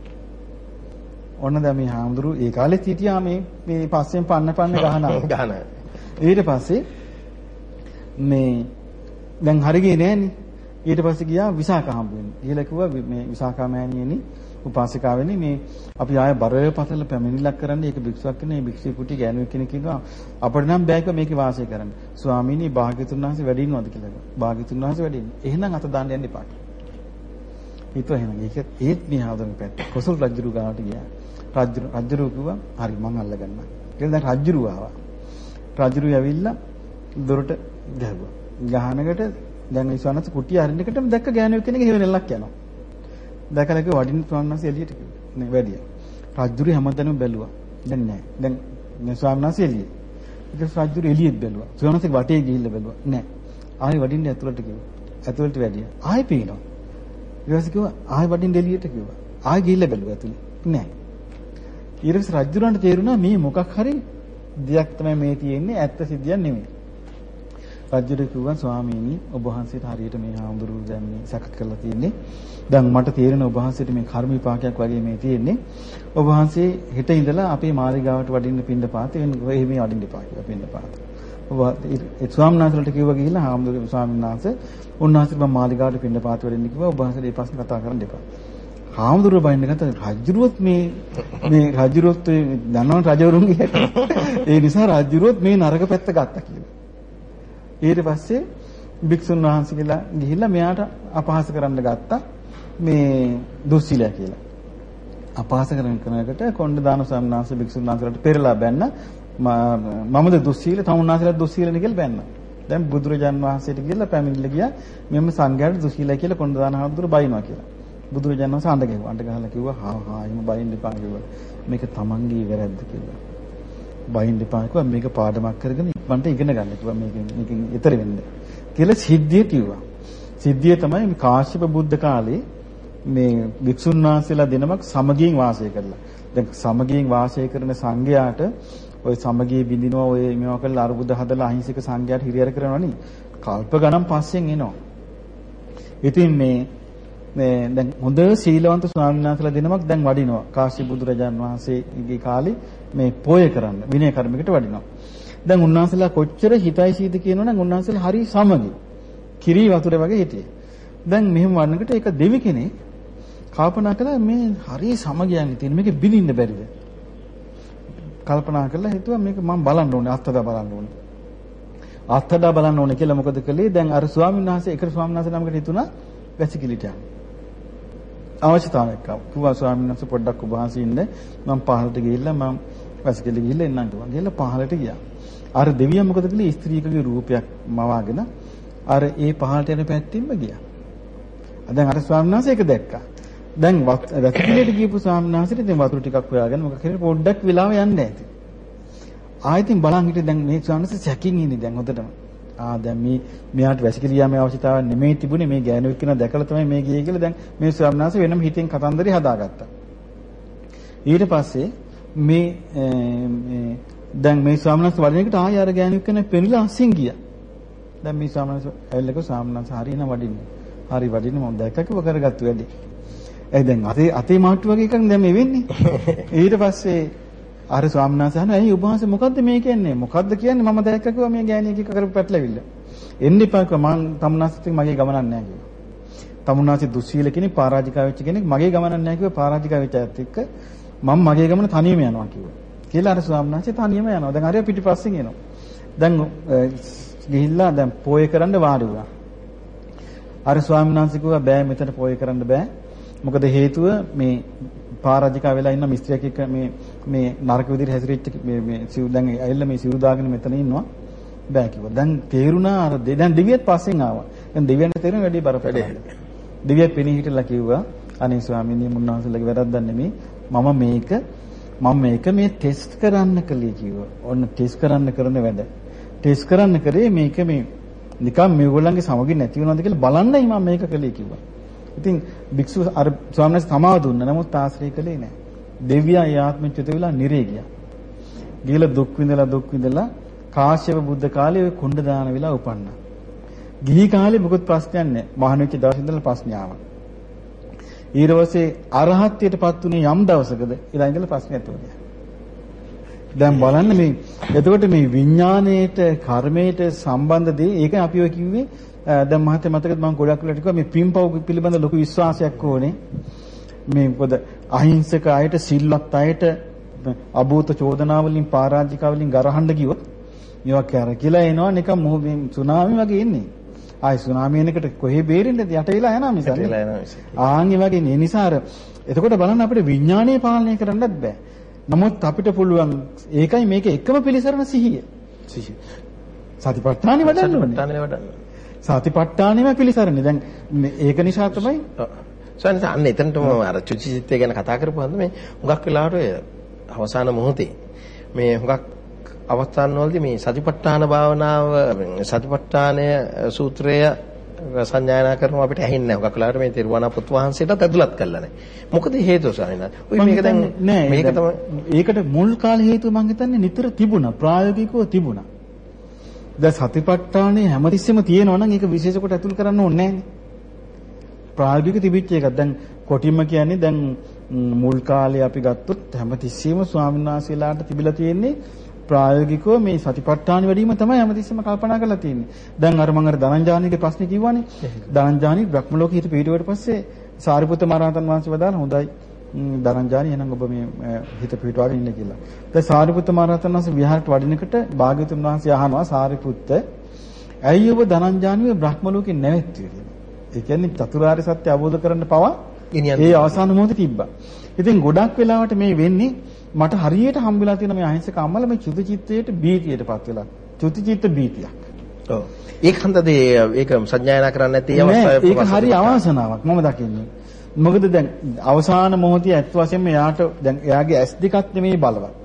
ඔන්න දැන් මේ හාමුදුරු ඒ කාලෙත් හිටියා මේ මේ පස්සෙන් පන්න පන්න <laughs> ගහනවා. ගහන. ඊට පස්සේ මේ දැන් හරි ගියේ නෑනේ. ඊට පස්සේ ගියා විසාක හම්බ වෙන්න. ඊළ කිව්වා මේ විසාකා මෑණියනි උපාසිකාවෙනි මේ අපි ආය බරපතල පැමිණිලක් කරන්න ඒක භික්ෂුවක් කෙනෙක් භික්ෂු කුටි ගෑනුවෙක් කෙනෙක් කිව්වා අපිට නම් බෑක මේකේ වාසය කරන්න. ස්වාමීනි භාග්‍යතුන් වහන්සේ වැඩි ඉන්නවද කියලා කිව්වා. භාග්‍යතුන් වහන්සේ වැඩි ඉන්නේ. එහෙනම් අත දාන්න යන්න එපා. හිතුවා එහෙනම් ඒක ඒත් මේ ආදම පැත්ත. කොසල් රජුරු ගාවට ගියා. රජු රජුරු කිව්වා හරි මං අල්ලගන්නම්. කියලා දැන් රජුරු ආවා. රජුරු ඇවිල්ලා දොරට ගැහුවා. ගහනකට දැන් විශ්වනාථ කුටිය අරින්නකටම දැක්ක ගෑනුවෙක් කෙනෙක් හේවෙනලක් යනවා. දැකලා කිව්වා වඩින් ස්වාමීන් එළියට කිව්වා. නේ වැඩිය. රජුරු හැමදැනම බැලුවා. දැන් නෑ. දැන් මේ ස්වාමීන් වහන්සේ එළියේ. ඊට පස්සේ රජුරු එළියෙත් බැලුවා. ස්වාමීන් වහන්සේ වටේ ගිහිල්ලා බැලුවා. නෑ. ආයෙ වඩින්න ඇතුළට කිව්වා. ඇතුළට වැඩිය. ආයෙ පේනවා. ඊට පස්සේ කිව්වා ආයෙ වඩින්න එළියට කිව්වා. ආයෙ ගිහිල්ලා බැලුවා ඇතුළේ. නෑ. ඊට පස්සේ රජුරන්ට තේරුණා මේ මොකක් හරි දෙයක් තමයි මේ තියෙන්නේ ඇත්ත සිද්ධියක් නෙමෙයි. රජුට කිව්වා ස්වාමීනි ඔබ වහන්සේට හරියට මේ හාමුදුරුවෝ දැන් මේ සැක කරලා තියෙන්නේ. දැන් මට තේරෙන ඔබ වහන්සේට මේ කර්ම විපාකයක් වගේ මේ තියෙන්නේ. ඔබ වහන්සේ හෙට ඉඳලා අපේ මාලිගාවට වඩින්න පින්න පාත වෙන එහෙම වඩින්න එපා කියලා පින්න පාත. ඔබ ඒ ස්වාමීන් වහන්සේට කිව්වා ගිහිල්ලා හාමුදුරුවෝ ස්වාමීන් වහන්සේ උන්වහන්සේ මම මාලිගාවට පින්න පාත වඩින්න කිව්වා ඔබ වහන්සේට මේ ප්‍රශ්න කතා කරන්න එපා. හාමුදුරුවෝ බයින්න ගත්ත රජුරුවත් මේ මේ රජුරුවත් දන්නවන රජවරුන්ගේ හැටි. ඒ නිසා රජුරුවත් මේ නරක පැත්ත ගත්තා කියලා. ඊට පස්සේ භික්ෂුන් වහන්සේලා ගිහිල්ලා මෙයාට අපහාස කරන්න ගත්තා මේ දුස්සීලයා කියලා. අපහාස කරන කෙනෙකුට කොණ්ඩ දාන සම්නාස භික්ෂුන් වහන්සේලාට පෙරලා බැන්න මමද දුස්සීල තමුන්නාසලා දුස්සීලනේ කියලා බැන්න. දැන් බුදුරජාන් වහන්සේට ගිහිල්ලා පැමිණිලා ගියා මෙන්න සංඝයාට දුස්සීලයි කියලා කොණ්ඩ දාන හඳුරු බයිනවා කියලා. බුදුරජාණන් වහන්සේ අඬ ගැහුවා. අඬ ගහලා කිව්වා හා හා එහෙම බයින්න එපා කිව්වා. මේක තමන්ගේ වැරද්ද කිව්වා. බයින්න එපා කිව්වා මේක පාඩමක් කරගෙන ඉක්මනට ඉගෙන ගන්න කිව්වා මේකෙන් මේකෙන් ඈතර වෙන්න. කියලා සිද්ධිය කිව්වා. සිද්ධිය තමයි මේ කාශ්‍යප බුද්ධ කාලේ මේ වික්ෂුන් වහන්සේලා දෙනමක් සමගියෙන් වාසය කරලා. දැන් සමගියෙන් වාසය කරන සංඝයාට ওই සමගිය බින්දිනවා ඔය මේවා කරලා අරුබුද හදලා අහිංසක සංඝයාට හිරියර කරනවනේ. කල්ප ගණන් පස්සෙන් එනවා. ඉතින් මේ මේ දැන් හොඳ සීලවන්ත ස්වාමීන් වහන්සේලා දෙනමක් දැන් වඩිනවා. කාශ්‍යප බුදුරජාන් වහන්සේගේ කාලේ මේ පෝය කරන්න විනය කර්මයකට වඩිනවා. දැන් උන්වහන්සේලා කොච්චර හිතයිසීද කියනවනම් උන්වහන්සේලා හරි සමගි. කිරි වතුරේ වගේ හිටියේ. දැන් මෙහෙම වන්නකට ඒක දෙවි කෙනෙක් කල්පනා කළා මේ හරි සමගියන් තියෙන මේක බිනින්න බැරිද? කල්පනා කරලා හිතුවා මේක මම බලන්න ඕනේ අත්දැක බලන්න ඕනේ. අත්දැක බලන්න ඕනේ කියලා මොකද කළේ? දැන් අර ස්වාමීන් වහන්සේ එක ස්වාමීන් වහන්සේ නමකට හිතුණා වැසිකිලිට යන්න. අවශ්‍යතාවයක් ආවා. කිව්වා ස්වාමීන් වහන්සේ පොඩ්ඩක් ඔබ වහන්සේ ඉන්න මම පහළට ගිහිල්ලා මම වැසිකිලි ගිහිල්ලා එන්නම් කිව්වා. ගිහිල්ලා පහළට ගියා. අර දෙවියන් මොකද කළේ? ස්ත්‍රීකගේ රූපයක් මවාගෙන අර ඒ පහළට යන පැත්තෙන්ම ගියා. දැන් අර ස්වාමීන් වහන්සේ ඒක දැක්කා. දැන් වැසිකිළියට ගියපු ස්වාමීන් වහන්සේට දැන් වතුර ටිකක් හොයාගෙන මොකක් හරි පොඩ්ඩක් වෙලාව යන්න ඇති. ආයෙත් බලන් හිටියේ දැන් මේ ස්වාමීන් වහන්සේ සැකින් ඉන්නේ දැන් හොඳටම. ආ දැන් මේ මෙයාට වැසිකිළියාමේ අවශ්‍යතාවය නෙමෙයි තිබුණේ මේ ගෑනුවෙක් කෙනා දැකලා තමයි මේ ගියේ කියලා දැන් මේ ස්වාමීන් වහන්සේ වෙනම හිතෙන් කතන්දරේ හදාගත්තා. ඊට පස්සේ මේ දැන් මේ ස්වාමීන් වහන්සේ වඩින එකට ආයෙ අර ගෑනුවෙක් කෙනා පෙනිලා අසින් ගියා. දැන් මේ ස්වාමීන් වහන්සේ ඇවිල්ලා ස්වාමීන් වහන්සේ හරියන වඩින්නේ. හරි වඩින්නේ මම දැක්ක කිව්ව කරගත්තු වැඩි. ඒ දැන් අතේ අතේ මාට්ටු වගේ එකක් දැන් මේ වෙන්නේ. <laughs> ඊට පස්සේ අර ස්වාමීන් වහන්සේ අහනවා ඇයි ඔබ වහන්සේ මොකද්ද මේ කියන්නේ? මොකද්ද කියන්නේ? මම දැක්ක කිව්වා මේ ගෑණියෙක් එක්ක කරපු පැටලවිල්ල. එන්න එපා කිව්වා මං තමුන්නාසෙත් මගේ ගමනක් නැහැ කිව්වා. තමුන්නාසෙ දුස්සීල කෙනෙක් පරාජිකා වෙච්ච කෙනෙක් මගේ ගමනක් නැහැ කිව්වා පරාජිකා වෙච්ච අයත් එක්ක මම මගේ ගමන තනියම යනවා කිව්වා. කියලා අර ස්වාමීන් වහන්සේ තනියම යනවා. දැන් හරිය පිටිපස්සෙන් එනවා. දැන් ගිහිල්ලා දැන් පෝය කරන්න වාඩි වුණා. අර ස්වාමීන් වහන්සේ කිව්වා බෑ මෙතන පෝය කරන්න බෑ. මොකද හේතුව මේ පරාජිකා වෙලා ඉන්න මිස්ත්‍රියක් එක්ක මේ මේ නරක විදිහට හැසිරෙච්ච මේ මේ සිව් දැන් ඇවිල්ලා මේ සිව් දාගෙන මෙතන ඉන්නවා බෑ කිව්වා. දැන් තේරුණා අර දැන් දෙවියත් පස්සෙන් ආවා. දැන් දෙවියන්ට තේරෙන වැඩි බරපතල. දෙවියන් පෙනී හිටලා කිව්වා අනේ ස්වාමීනි මුන්නාසලගේ වැරද්දක් නෙමෙයි මම මේක මම මේක මේ ටෙස්ට් කරන්න කලේ කිව්වා. ඔන්න ටෙස්ට් කරන්න කරන වැඩ. ටෙස්ට් කරන්න කරේ මේක මේ නිකන් මේගොල්ලන්ගේ සමගි නැති වෙනවද කියලා බලන්නයි මම මේක කලේ කිව්වා. ඉතින් භික්ෂුව අර ස්වාමීන් වහන්සේ තමාව දුන්න නමුත් ආශ්‍රය කළේ නැහැ. දෙවියා ඒ ආත්මෙ චුත වෙලා නිරේ ගියා. ගිහලා දුක් විඳලා දුක් විඳලා කාශ්‍යප බුද්ධ කාලේ ඔය කුණ්ඩ දාන වෙලා උපන්නා. ගිහි කාලේ මොකුත් ප්‍රශ්නයක් නැහැ. මහාන වෙච්ච දවස් ඉඳලා ප්‍රශ්න ආවා. ඊට පස්සේ අරහත්ත්වයටපත් උනේ යම් දවසකද ඊළඟ ඉඳලා ප්‍රශ්නයක් තුනේ. දැන් බලන්න මේ එතකොට මේ විඥාණයට කර්මයට සම්බන්ධ දේ ඒක අපි ඔය කිව්වේ දැන් මහත්ය මතකද මම ගොඩක් වෙලාට කිව්වා මේ පින්පව් පිළිබඳ ලොකු විශ්වාසයක් ඕනේ. මේ මොකද අහිංසක අයට සිල්වත් අයට අභූත චෝදනා වලින් පරාජිකා වලින් ගරහන්න ගියොත් මේවා කැරකිලා එනවා නිකන් මොහොතේ සුනාමි වගේ එන්නේ. ආයි සුනාමි එනකට කොහේ බේරෙන්නද යට වෙලා යනවා මිසක්. යට වෙලා යනවා මිසක්. ආන් ඒ වගේ ඒ නිසා අර එතකොට බලන්න අපිට විඥානය පාලනය කරන්නත් බෑ. නමුත් අපිට පුළුවන් ඒකයි මේක එකම පිළිසරණ සිහිය. සිහි. සතිපට්ඨානෙ වඩන්න ඕනේ. සතිපට්ඨානෙ වඩන්න. සතිපට්ඨානෙම පිළිසරණේ. දැන් මේ- ඒක නිසා තමයි සයන්ස අන්න එතනටම අර චුචිචිත්තය ගැන කතා කරපුවාම මේ හුඟක් වෙලාවට අවසාන මොහොතේ මේ හුඟක් අවස්ථාන්වලදී මේ සතිපට්ඨාන භාවනාව සතිපට්ඨානය සූත්‍රය සංඥානා කරනවා අපිට ඇහෙන්නේ නැහැ. හුඟක් වෙලාවට මේ තිරුවනාපොත් වහන්සේටත් ඇතුළත් කරලා නැහැ. මොකද හේතුව ස්වාමීන් වහන්සේ? ඔය මේක දැන් මේක තමයි ඒකට මුල් කාල හේතුව මම හිතන්නේ නිතර තිබුණා ප්‍රායෝගිකව තිබුණා. දැන් සතිපට්ඨානේ හැමතිස්සෙම තියෙනවා නම් ඒක විශේෂ කොට ඇතුල් කරන්න ඕනේ නෑනේ. ප්‍රායෝගික තිබිච්ච එකක්. දැන් කොටින්ම කියන්නේ දැන් මුල් කාලේ අපි ගත්තොත් හැමතිස්සෙම ස්වාමීන් වහන්සේලාට තිබිලා තියෙන්නේ ප්‍රායෝගිකව මේ සතිපට්ඨාන වැඩිම තමයි හැමතිස්සෙම කල්පනා කරලා තියෙන්නේ. දැන් අර මම අර ධනංජානිගේ ප්‍රශ්නේ කිව්වනේ. ධනංජානි බ්‍රහ්ම ලෝකෙ හිට පිටුවට පස්සේ සාරිපුත්ත මහරහතන් වහන්සේ වදාළ හොඳයි. ධනංජානි එහෙනම් ඔබ මේ හිත පිටුවාගෙන ඉන්න කියලා. දැන් සාරිපුත්ත මහරහතන් වහන්සේ විහාරට වඩිනකොට භාග්‍යවතුන් වහන්සේ අහනවා සාරිපුත්ත ඇයි ඔබ ධනංජානිව බ්‍රහ්ම ලෝකෙ නැවැත්තුවේ. ඒ කියන්නේ චතුරාර්ය සත්‍ය අවබෝධ කරන්න පවා ගෙනියන්න ඒ අවසාන මොහොතේ තිබ්බා. ඉතින් ගොඩක් වෙලාවට මේ වෙන්නේ මට හරියට හම්බෙලා තියෙන මේ අහිංසක අම්මල මේ චුති චිත්තයට බීතියටපත් වෙලා. චුති චිත්ත බීතියක්. ඔව්. ඒක හන්දද ඒක සංඥානා කරන්නේ නැති අවස්ථාවේ ඒක හරි අවාසනාවක් මම දකින්නේ. මොකද දැන් අවසාන මොහොතේ ඇත්ත වශයෙන්ම එයාට දැන් එයාගේ ඇස් දෙකක් නෙමෙයි බලවත්.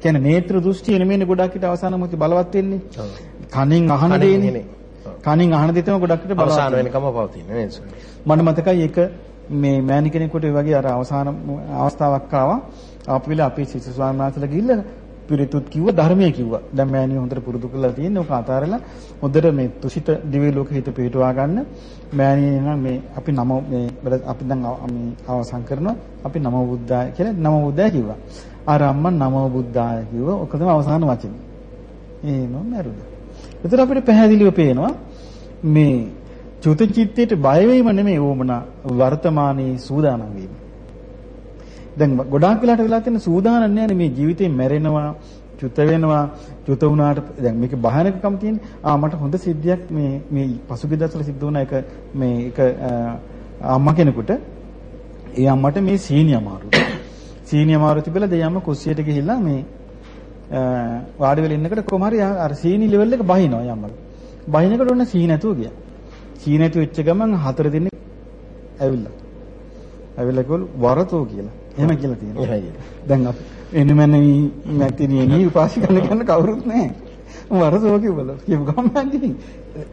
කියන්නේ නේත්‍ර දෘෂ්ටිය නෙමෙයි ගොඩක් හිට අවසාන මොහොතේ බලවත් වෙන්නේ. කනින් අහන කනින් කනින් අහන දේ තමයි ගොඩක් බලවත්. අවසාන. වෙනකම පවතින නේද? මට මතකයි ඒක මේ මෑණි කෙනෙකුට ඒ වගේ අර අවසාන අවස්ථාවක් ආවා. ආපු වෙලාව අපේ ශිෂ්‍ය ස්වාමීන් වහන්සේලා ගිහිල්ලා පිරිතුත් කිව්ව ධර්මයේ කිව්වා. දැන් මෑණිය හොඳට පුරුදු කරලා තියෙන්නේ ඔක අතාරලා හොඳට මේ තුසිත දිව්‍ය ලෝක හිත පිටවා ගන්න. මෑණිය නම් මේ අපි නම මේ අපි දැන් මේ අවසන් කරනවා. අපි නම බුද්ධාය කියලා නම බුද්ධාය කිව්වා. අර අම්මා නම බුද්ධාය කිව්වා. ඔක තමයි අවසාන වචනේ. එහෙම මැරුණා. ඒතර අපිට පැහැදිලිව පේනවා මේ චුත චිත්තයට බය වීම නෙමෙයි ඕමනා වර්තමානයේ සූදානම් වීම. දැන් ගොඩාක් වෙලාට වෙලා තියෙන සූදානම් නැහැ මේ ජීවිතේ මැරෙනවා, චුත වෙනවා, චුත වුණාට දැන් මේක භයානකකම් තියෙන්නේ. ආ මට හොඳ සිද්ධියක් මේ මේ පසුගිය දවස්වල සිද්ධ වුණ එක මේ එක අම්මා කෙනෙකුට ඒ අම්මට මේ සීනි අමාරු. සීනි අමාරු තිබිලා දෙයම්ම කුස්සියට ගිහිල්ලා මේ අ, වාඩි වෙලා ඉන්නකොට කොහොම හරි අර සීනි ලෙවල් එක බහිනවා යම්මල. බහිනකොට ඔන්න සීනි නැතුව ගියා. සීනි නැතුව වෙච්ච ගමන් හතර දිනක් ඇවිල්ලා. ඇවිල්ලා කිව්වලු වරතෝ කියලා. එහෙම කියලා තියෙනවා. එහෙමයි. දැන් අපි එනමන මැතිනියනි උපාසිකන කරන කවුරුත් නැහැ. වරතෝ කිව්වලු. කියපු ගමන් ගිහින්.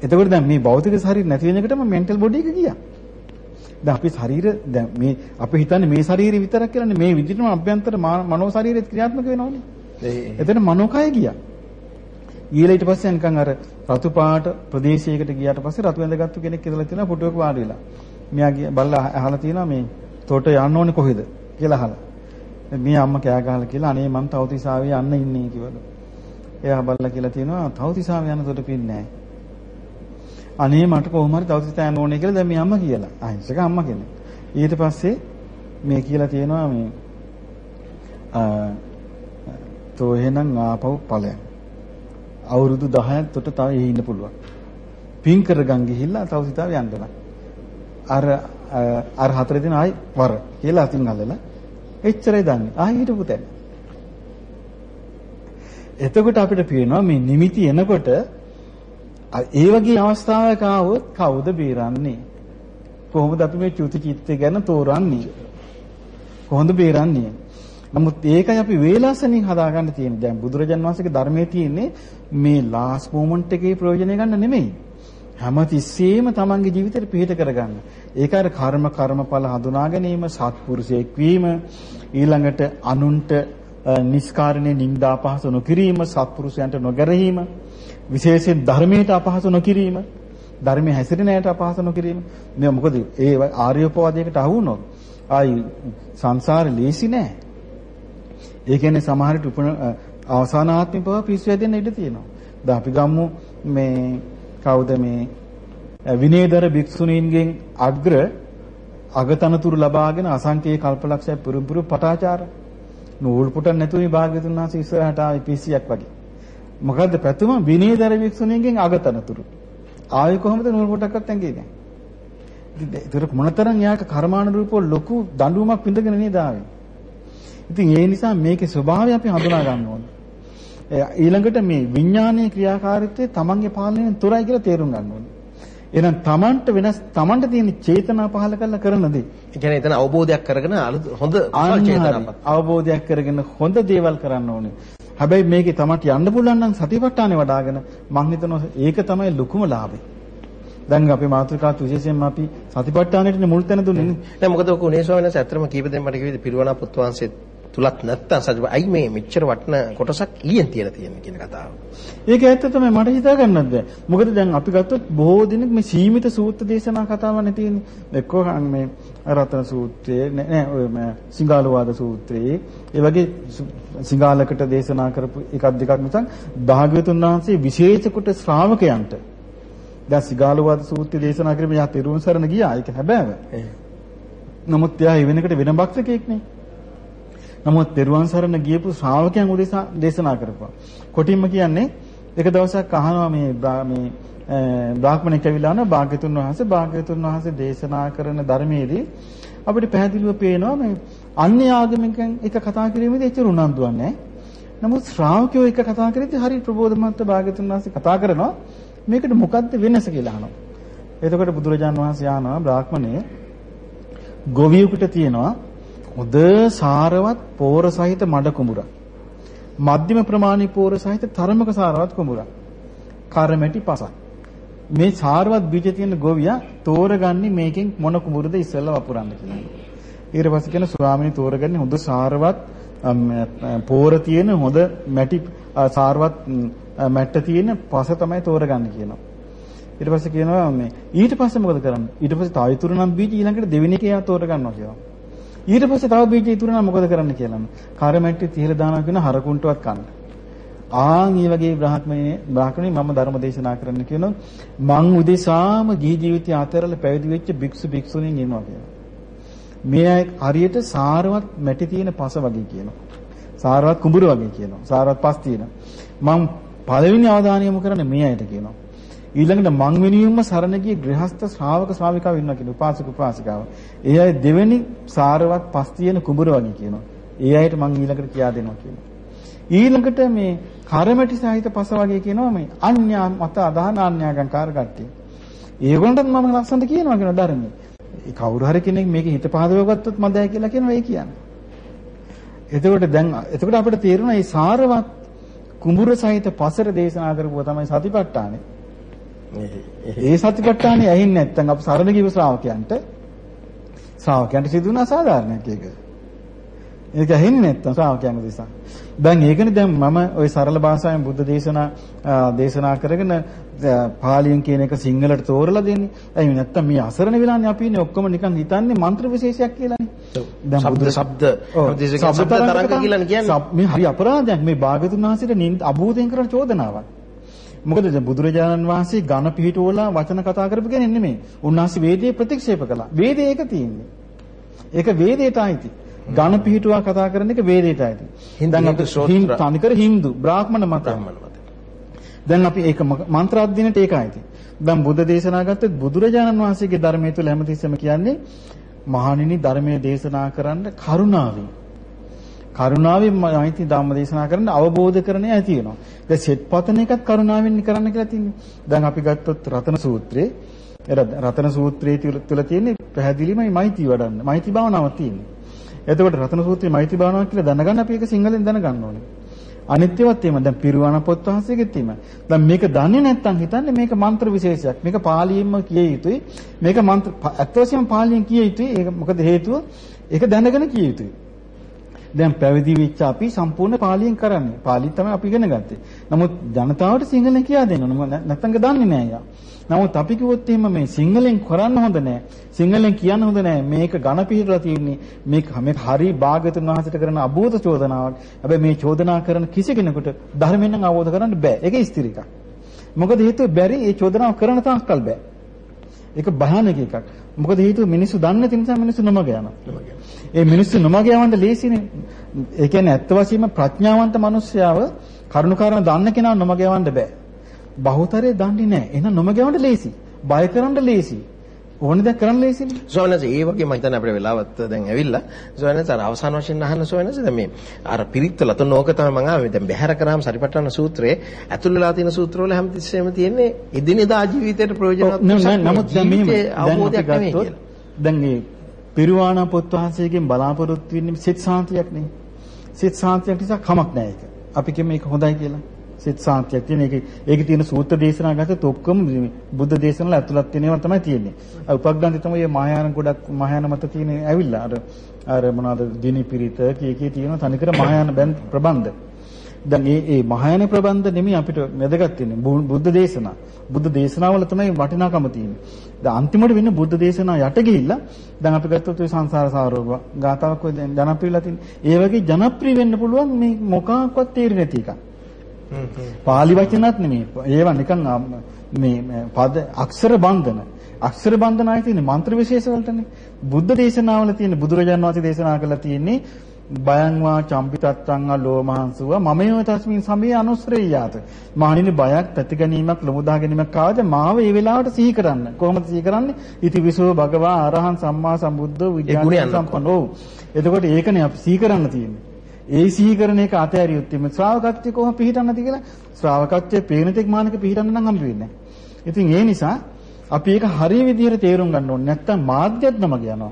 එතකොට දැන් මේ භෞතික ශරීර නැති වෙන එකටම මෙන්ටල් බොඩි එක ගියා. දැන් අපි ශරීර දැන් මේ අපි හිතන්නේ මේ ශරීරය විතරක් කියලානේ මේ විදිහටම අභ්‍යන්තර මනෝ ශරීරෙත් ක්‍රියාත්මක වෙනවනේ. එතන මනෝකය ගියා. ඊළඟ ඊට පස්සේ නිකන් අර රතු පාට ප්‍රදේශයකට ගියාට පස්සේ රතු ඇඳගත්තු කෙනෙක් ඉඳලා තියෙනවා පුටුවක වාඩි වෙලා. මෙයා ගිය බල්ලා අහලා තියෙනවා මේ තෝට යන්න ඕනේ කොහෙද කියලා අහලා. මේ අම්මා කෑ ගහලා කියලා අනේ මං තවතිසාවේ යන්න ඉන්නේ කිව්වලු. එයා බල්ලා කියලා තියෙනවා තවතිසාවේ යන තොට පින්නේ නැහැ. අනේ මට කොහොම හරි තවතිසා යන්න ඕනේ කියලා දැන් මේ අම්මා කියලා. අහිංසක අම්මා කෙනෙක්. ඊට පස්සේ මේ කියලා තියෙනවා මේ ආ තෝ එහෙනම් ආපහු ඵලයන්. අවුරුදු 10ක් තොට තව එහි ඉන්න පුළුවන්. පින් කරගන් ගිහිල්ලා තව සිතාව යන්න බෑ. අර අ, අර හතර දින ආයි වර කියලා අතින් අල්ලලා එච්චරයි දන්නේ. ආයි හිටපු තැන. එතකොට අපිට පේනවා මේ නිමිති එනකොට අ- ඒ වගේ අවස්ථාවක ආවොත් කවුද බේරන්නේ? කොහොමද අපි මේ චුති චිත්තය ගැන තෝරන්නේ? කොහොමද බේරන්නේ? නමුත් ඒකයි අපි වේලාසනින් හදාගන්න තියෙන්නේ. දැන් බුදුරජාන් වහන්සේගේ ධර්මයේ තියෙන්නේ මේ ලාස් මොමන්ට් එකේ ප්‍රයෝජනය ගන්න නෙමෙයි. හැම තිස්සෙම තමන්ගේ ජීවිතේට පිළිහිට කරගන්න. ඒක අර කර්ම කර්මඵල හඳුනා ගැනීම, සත්පුරුෂයෙක් වීම, ඊළඟට අනුන්ට නිස්කාරණේ නිന്ദා අපහාස නොකිරීම, සත්පුරුෂයන්ට නොගැරහීම, විශේෂයෙන් ධර්මයට අපහාස නොකිරීම, ධර්මයේ හැසිරෙන අයට අපහාස නොකිරීම. මේ මොකද ඒ ආර්යෝපවාදයකට අහු වුණොත් ආයි සංසාරේ ලීසි නෑ. ඒ කියන්නේ සමහර විට උපන අවසාන ආත්මික බව පිස්සු හැදෙන්න ඉඩ තියෙනවා. දැන් අපි ගමු මේ කවුද මේ විනේදර භික්ෂුණීන්ගෙන් අග්‍ර අගතනතුරු ලබාගෙන අසංකේ කල්පලක්ෂය පුරුපුරු පටාචාර නූල් පුටන් නැතුව මේ භාග්‍යතුන් වහන්සේ ඉස්සරහට ආවේ පිස්සියක් වගේ. මොකද්ද පැතුම විනේදර භික්ෂුණීන්ගෙන් අගතනතුරු. ආවේ කොහොමද නූල් පුටක්වත් ඇඟේ නැහැ. ඉතින් ඒක මොනතරම් යාක කර්මානුරූපව ලොකු දඬුවමක් විඳගෙන නේද ආවේ. ඉතින් ඒ නිසා මේකේ ස්වභාවය අපි හඳුනා ගන්න ඕනේ. ඊළඟට මේ විඥානීය ක්‍රියාකාරීත්වය තමන්ගේ පාලනයෙන් තොරයි කියලා තේරුම් ගන්න ඕනේ. එහෙනම් තමන්ට වෙනස් තමන්ට තියෙන චේතනා පහල කරලා කරන දේ. ඒ කියන්නේ එතන අවබෝධයක් කරගෙන හොඳ චේතනාවක් අවබෝධයක් කරගෙන හොඳ දේවල් කරන්න ඕනේ. හැබැයි මේකේ තමන්ට යන්න පුළුවන් නම් සතිපට්ඨානෙ වඩ아가න මං හිතනවා ඒක තමයි ලොකුම ලාභය. දැන් අපි මාතෘකාත් විශේෂයෙන්ම අපි සතිපට්ඨානෙට මුල් තැන දුන්නේ. දැන් මොකද ඔක උනේ ස්වාමීන් වහන්සේ අත්‍තරම කීප දෙනෙක් මට කිව්වේ පිරුවනා පුත් වහන්සේ තුලත් නැත්තම් සජ අයි මේ මෙච්චර වටන කොටසක් ඊයෙන් තියලා තියෙන්නේ කියන කතාව. ඒක ඇත්ත තමයි මට හිතා ගන්නත් බෑ. මොකද දැන් අපි ගත්තොත් බොහෝ දිනක් මේ සීමිත සූත්‍ර දේශනා කතාවනේ තියෙන්නේ. එක්කෝ මේ රතන සූත්‍රයේ නෑ ඔය සිංගාලවාද සූත්‍රයේ ඒ වගේ සිංගාලකට දේශනා කරපු එකක් දෙකක් මිසක් භාග්‍යවතුන් වහන්සේ විශේෂ කොට ශ්‍රාවකයන්ට දැන් සිගාලවාද සූත්‍රය දේශනා කරමින් යා තෙරුවන් සරණ ගියා. ඒක හැබෑව. නමුත් එයා එවෙනකට වෙන භක්තකෙක් නේ. නමුත් තෙරුවන් සරණ ගියපු ශ්‍රාවකයන් උදෙසා දේශනා කරපුවා. කොටින්ම කියන්නේ එක දවසක් අහනවා මේ මේ බ්‍රාහ්මණෙක් ඇවිල්ලා යන භාග්‍යතුන් වහන්සේ භාග්‍යතුන් වහන්සේ දේශනා කරන ධර්මයේදී අපිට පැහැදිලිව පේනවා මේ අන්‍ය ආගමිකයන් එක කතා කිරීමේදී එච්චර උනන්දුවක් නැහැ. නමුත් ශ්‍රාවකයෝ එක කතා කරද්දී හරි ප්‍රබෝධමත් භාග්‍යතුන් වහන්සේ කතා කරනවා මේකට මොකද්ද වෙනස කියලා අහනවා. එතකොට බුදුරජාන් වහන්සේ ආනවා බ්‍රාහ්මණය ගොවියෙකුට තියෙනවා හොඳ සාරවත් පෝර සහිත මඩ කුඹුරක්. මධ්‍යම ප්‍රමාණී පෝර සහිත තරමක සාරවත් කුඹුරක්. කරමැටි පසක්. මේ සාරවත් බීජ තියෙන ගොවියා තෝරගන්නේ මේකෙන් මොන කුඹුරද ඉස්සෙල්ලා වපුරන්න කියලා. ඊට පස්සේ කියන ස්වාමීනි තෝරගන්නේ හොඳ සාරවත් පෝර තියෙන හොඳ මැටි සාරවත් මැට්ට තියෙන පස තමයි තෝරගන්න කියනවා. ඊට පස්සේ කියනවා මේ ඊට පස්සේ මොකද කරන්නේ? ඊට පස්සේ තව ඉතුරු නම් බීජ ඊළඟට දෙවෙනි එක එයා තෝරගන්නවා කියනවා. ඊට පස්සේ තව බීජ ඉතුරු නම් මොකද කරන්න කියලා. කාර්ය මැට්ටේ තියලා දානවා කියන හරකුන්ටවත් කන්න. ආන් මේ වගේ බ්‍රාහ්මණේ බ්‍රාහ්මණේ මම ධර්ම දේශනා කරන්න කියනවා. මං උදෙසාම ජී ජීවිතය අතරල පැවිදි වෙච්ච භික්ෂු භික්ෂුණීන් ඉන්නවා කියනවා. මේ හරියට සාරවත් මැටි තියෙන පස වගේ කියනවා. සාරවත් කුඹුර වගේ කියනවා. සාරවත් පස් තියෙන. මං පළවෙනි අවධානය යොමු කරන්නේ මේ අයට කියනවා. ඊළඟට මං වෙනුවෙන්ම සරණ ගිය ගෘහස්ත ශ්‍රාවක ශ්‍රාවිකාව ඉන්නවා කියන උපාසක උපාසිකාව. ඒ අය දෙවෙනි සාරවත් පස් තියෙන කුඹුර වගේ කියනවා. ඒ අයට මං ඊළඟට කියා දෙනවා කියනවා. ඊළඟට මේ කරමැටි සහිත පස වගේ කියනවා මේ අන්‍යා මත අදහන අන්‍යාගම්කාර කට්ටිය. ඒගොල්ලන්ටත් මම ලස්සනට කියනවා කියන ධර්මයේ. ඒ කවුරු හරි කෙනෙක් මේක හිත පහදව ගත්තොත් මදයි කියලා කියනවා ඒ කියන්නේ. එතකොට දැන් එතකොට අපිට තේරෙනවා මේ සාරවත් කුඹුර සහිත පසර දේශනා කරපුවා තමයි සතිපට්ඨානෙ. ඒ සතිපට්ඨානෙ ඇහින්නේ නැත්නම් අප සරණ කිව්ව ශ්‍රාවකයන්ට ශ්‍රාවකයන්ට සිදුවන අසාධාරණයක් ඒක. ඒක ඇහෙන්නේ නැත්නම් ශ්‍රාවකයන් නිසා. දැන් ඒකනේ දැන් මම ওই සරල භාෂාවෙන් බුද්ධ දේශනා දේශනා කරගෙන පාලියෙන් කියන එක සිංහලට තෝරලා දෙන්නේ. ඇයි නැත්තම් මේ අසරණ වෙලානේ අපි ඉන්නේ ඔක්කොම නිකන් හිතන්නේ මන්ත්‍ර විශේෂයක් කියලානේ. දැන් බුදු શબ્ද શબ્ද තරංග කියලා කියන්නේ මේ හරි අපරාධයක් මේ භාගතුන් වහන්සේට අභූතයෙන් කරන චෝදනාවක්. මොකද බුදුරජාණන් වහන්සේ ඝන පිහිටුවලා වචන කතා කරපු කෙනෙක් නෙමෙයි. උන්වහන්සේ වේදේ ප්‍රතික්ෂේප කළා. වේදේ ඒක තියෙන්නේ. ඒක වේදේට ආйти. ඝන පිහිටුවා කතා කරන එක වේදේට ආйти. දැන් අපි හින්දු තනිකර හින්දු බ්‍රාහ්මණ මත. දැන් අපි ඒක මන්ත්‍ර අධ්‍යයනට ඒක ආйти. දැන් බුද්ධ දේශනා ගත්තොත් බුදුරජාණන් වහන්සේගේ ධර්මයේ තුල හැමතිස්සෙම කියන්නේ මහණෙනි ධර්මයේ දේශනා කරන්න කරුණාවෙන් කරුණාවෙන් මයිති ධම්ම දේශනා කරන්න අවබෝධ කරන්නේ ඇති වෙනවා. දැන් සෙත් පතන එකත් කරුණාවෙන් කරන්න කියලා තියෙන්නේ. දැන් අපි ගත්තොත් රතන සූත්‍රයේ එර රතන සූත්‍රයේ තුල- තුල තියෙන්නේ පැහැදිලිමයි මෛත්‍රී වඩන්න. මෛත්‍රී භාවනාවක් තියෙන්නේ. එතකොට රතන සූත්‍රයේ මෛත්‍රී භාවනාව කියලා දැනගන්න අපි ඒක සිංහලෙන් දැනගන්න ඕනේ. අනිත්‍යවත් එහෙම දැන් පිරුවාණ පොත් වහන්සේගෙත් එහෙම. දැන් මේක දන්නේ නැත්නම් හිතන්නේ මේක මන්ත්‍ර විශේෂයක්. මේක පාලියෙන්ම කිය යුතුයි. මේක මන්ත්‍ර ඇත්ත වශයෙන්ම පාලියෙන් කිය යුතුයි. ඒක මොකද හේතුව? ඒක දැනගෙන කිය යුතුයි. දැන් පැවිදි වෙච්ච අපි සම්පූර්ණ පාලියෙන් කරන්නේ. පාලි තමයි අපි ඉගෙන ගත්තේ. නමුත් ජනතාවට සිංහලෙන් කියා දෙන්න ඕන. මොකද නැත්නම් දන්නේ නැහැ යා. නමුත් අපි කිව්වොත් එහෙම මේ සිංහලෙන් කරන්න හොඳ නැහැ. සිංහලෙන් කියන්න හොඳ නැහැ. මේක ඝන පිළිලා තියෙන්නේ මේක මේක හරි භාග්‍යතුන් වහන්සේට කරන අභූත චෝදනාවක්. හැබැයි මේ චෝදනා කරන කිසි කෙනෙකුට ධර්මයෙන් නම් අවබෝධ කරන්න බෑ. ඒක ස්ථිර එකක්. මොකද හේතුව බැරි ඒ චෝදනාව කරන තාක්කල් බෑ. ඒක භයානක එකක්. මොකද හේතුව මිනිස්සු දන්නේ නැති නිසා මිනිස්සු නොමග යනවා. ඒ මිනිස්සු නොමග යවන්න ලේසිනේ. ඒ කියන්නේ ඇත්ත වශයෙන්ම ප්‍රඥාවන්ත මිනිස්යාව කරුණාකාරණ දන්න කෙනා නොමග යවන්න බෑ. බහුතරය දන්නේ නැහැ. එහෙනම් නොමග යවන්න ලේසි. බය කරන්න ලේසි. ඕනේ දැන් කරන්න ලේසිනේ. සෝනස ඒ වගේ මම හිතන්නේ අපේ වෙලාවත් දැන් ඇවිල්ලා සෝනස අර අවසාන වශයෙන් අහන්න සෝනස දැන් මේ අර පිරිත්වල තන ඕක තමයි මම ආවේ දැන් බහැර කරාම සරිපට්ඨාන සූත්‍රයේ ඇතුල් වෙලා තියෙන සූත්‍රවල හැමතිස්සෙම තියෙන්නේ එදිනෙදා ජීවිතයට ප්‍රයෝජනවත් නමුත් දැන් මෙහෙම දැන්. දැන් මේ පිරුවාණ පොත් වහන්සේගෙන් බලාපොරොත්තු වෙන්නේ සිත සාන්තියක් නේ. සිත සාන්තියක් නිසා කමක් නෑ ඒක. අපි කියමු මේක හොඳයි කියලා. සිත සාන්තියක් තියෙන ඒක ඒකේ තියෙන සූත්‍ර දේශනා ගත්තොත් ඔක්කොම මේ බුද්ධ දේශනාවල ඇතුළත් තියෙන ඒවා තමයි තියෙන්නේ. අර උපග්‍රන්ථි තමයි මේ මහායාන ගොඩක් මහායාන මත තියෙන ඇවිල්ලා අර අර මොනවාද දිනි පිරිත කී කී තියෙන තනිකර මහායාන බැන් ප්‍රබන්ධ. දැන් මේ මේ මහායාන ප්‍රබන්ධ නෙමෙයි අපිට වැදගත් වෙන්නේ බු- බුද්ධ දේශනා. බුද්ධ දේශනාවල තමයි වටිනාකම තියෙන්නේ. දැන් අන්තිමට වෙන්නේ බුද්ධ දේශනා යට ගිහිල්ලා දැන් අපි ගත්තොත් ඔය සංසාර සාරෝග ගාතාවක් ඔය දැන් ජනප්‍රියලා තියෙන. ඒ වගේ ජනප්‍රිය වෙන්න පුළුවන් මේ මොකක්වත් තේරෙන්නේ නැති එකක්. පාලි වචනත් නෙමෙයි. ඒවා නිකන් මේ පද අක්ෂර බන්ධන. අක්ෂර බන්ධන ආයේ තියෙන්නේ මන්ත්‍ර විශේෂ වලටනේ. බුද්ධ දේශනාවල තියෙන බුදුරජාණන් වහන්සේ දේශනා කළා තියෙන්නේ බයං වා චම්පිතත්තං අලෝමහංසුව මමයෝ තස්මින් සමේ අනුස්සරේයාත. මහණෙනි බයක් පැති ගැනීමක් ලොමුදා ගැනීමක් ආවද මාව ඒ වෙලාවට සිහි කරන්න. කොහොමද සිහි කරන්නේ? ඉති විසෝ භගවා අරහං සම්මා සම්බුද්ධ විද්‍යාන. සම්පන්න. ඔව්. එතකොට ඒකනේ අපි සිහි කරන්න තියෙන්නේ. ඒ සිහි කරන එක අතහැරියොත් එimhe ශ්‍රාවකත්වයේ කොහොම පිළිටන්නද කියලා ශ්‍රාවකත්වයේ පේන තෙක් මානක පිළිටන්න නම් හම්බ වෙන්නේ නැහැ. ඉතින් ඒ නිසා අපි ඒක හරිය විදිහට තේරුම් ගන්න ඕනේ. නැත්තම් මාධ්‍යත් නමග යනවා.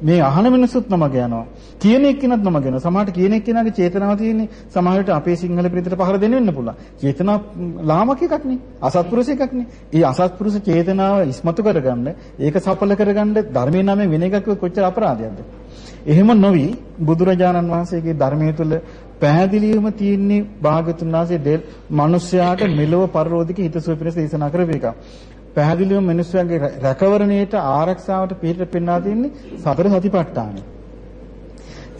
මේ අහන මිනිස්සුත් නමග යනවා. කියන එක්කිනත් නමග යනවා. සමහරට කියන එක්කිනාගේ චේතනාව තියෙන්නේ සමහරට අපේ සිංහල පිළිතට පහර දෙන්න වෙන්න පුළුවන්. චේතනාව ලාමක එකක් නේ. අසත්පුරුෂ එකක් නේ. ඒ අසත්පුරුෂ චේතනාව ඉස්මතු කරගන්න, ඒක සඵල කරගන්න ධර්මයේ නමෙන් වෙන එකක් කොච්චර අපරාධයක්ද? එහෙම නොවි බුදුරජාණන් වහන්සේගේ ධර්මයේ තුල පැහැදිලිවම තියෙන්නේ භාගතුන් වහන්සේ දෙල් මිනිස්යාට මෙලොව පරලෝදික හිතසුව පිණිස දේශනා කරපු එක. පැහැදිලිවම මිනිස්යාගේ රැ- රැකවරණයට ආරක්ෂාවට පිළිට පෙන්වා දෙන්නේ සතර සතිපට්ඨානයි.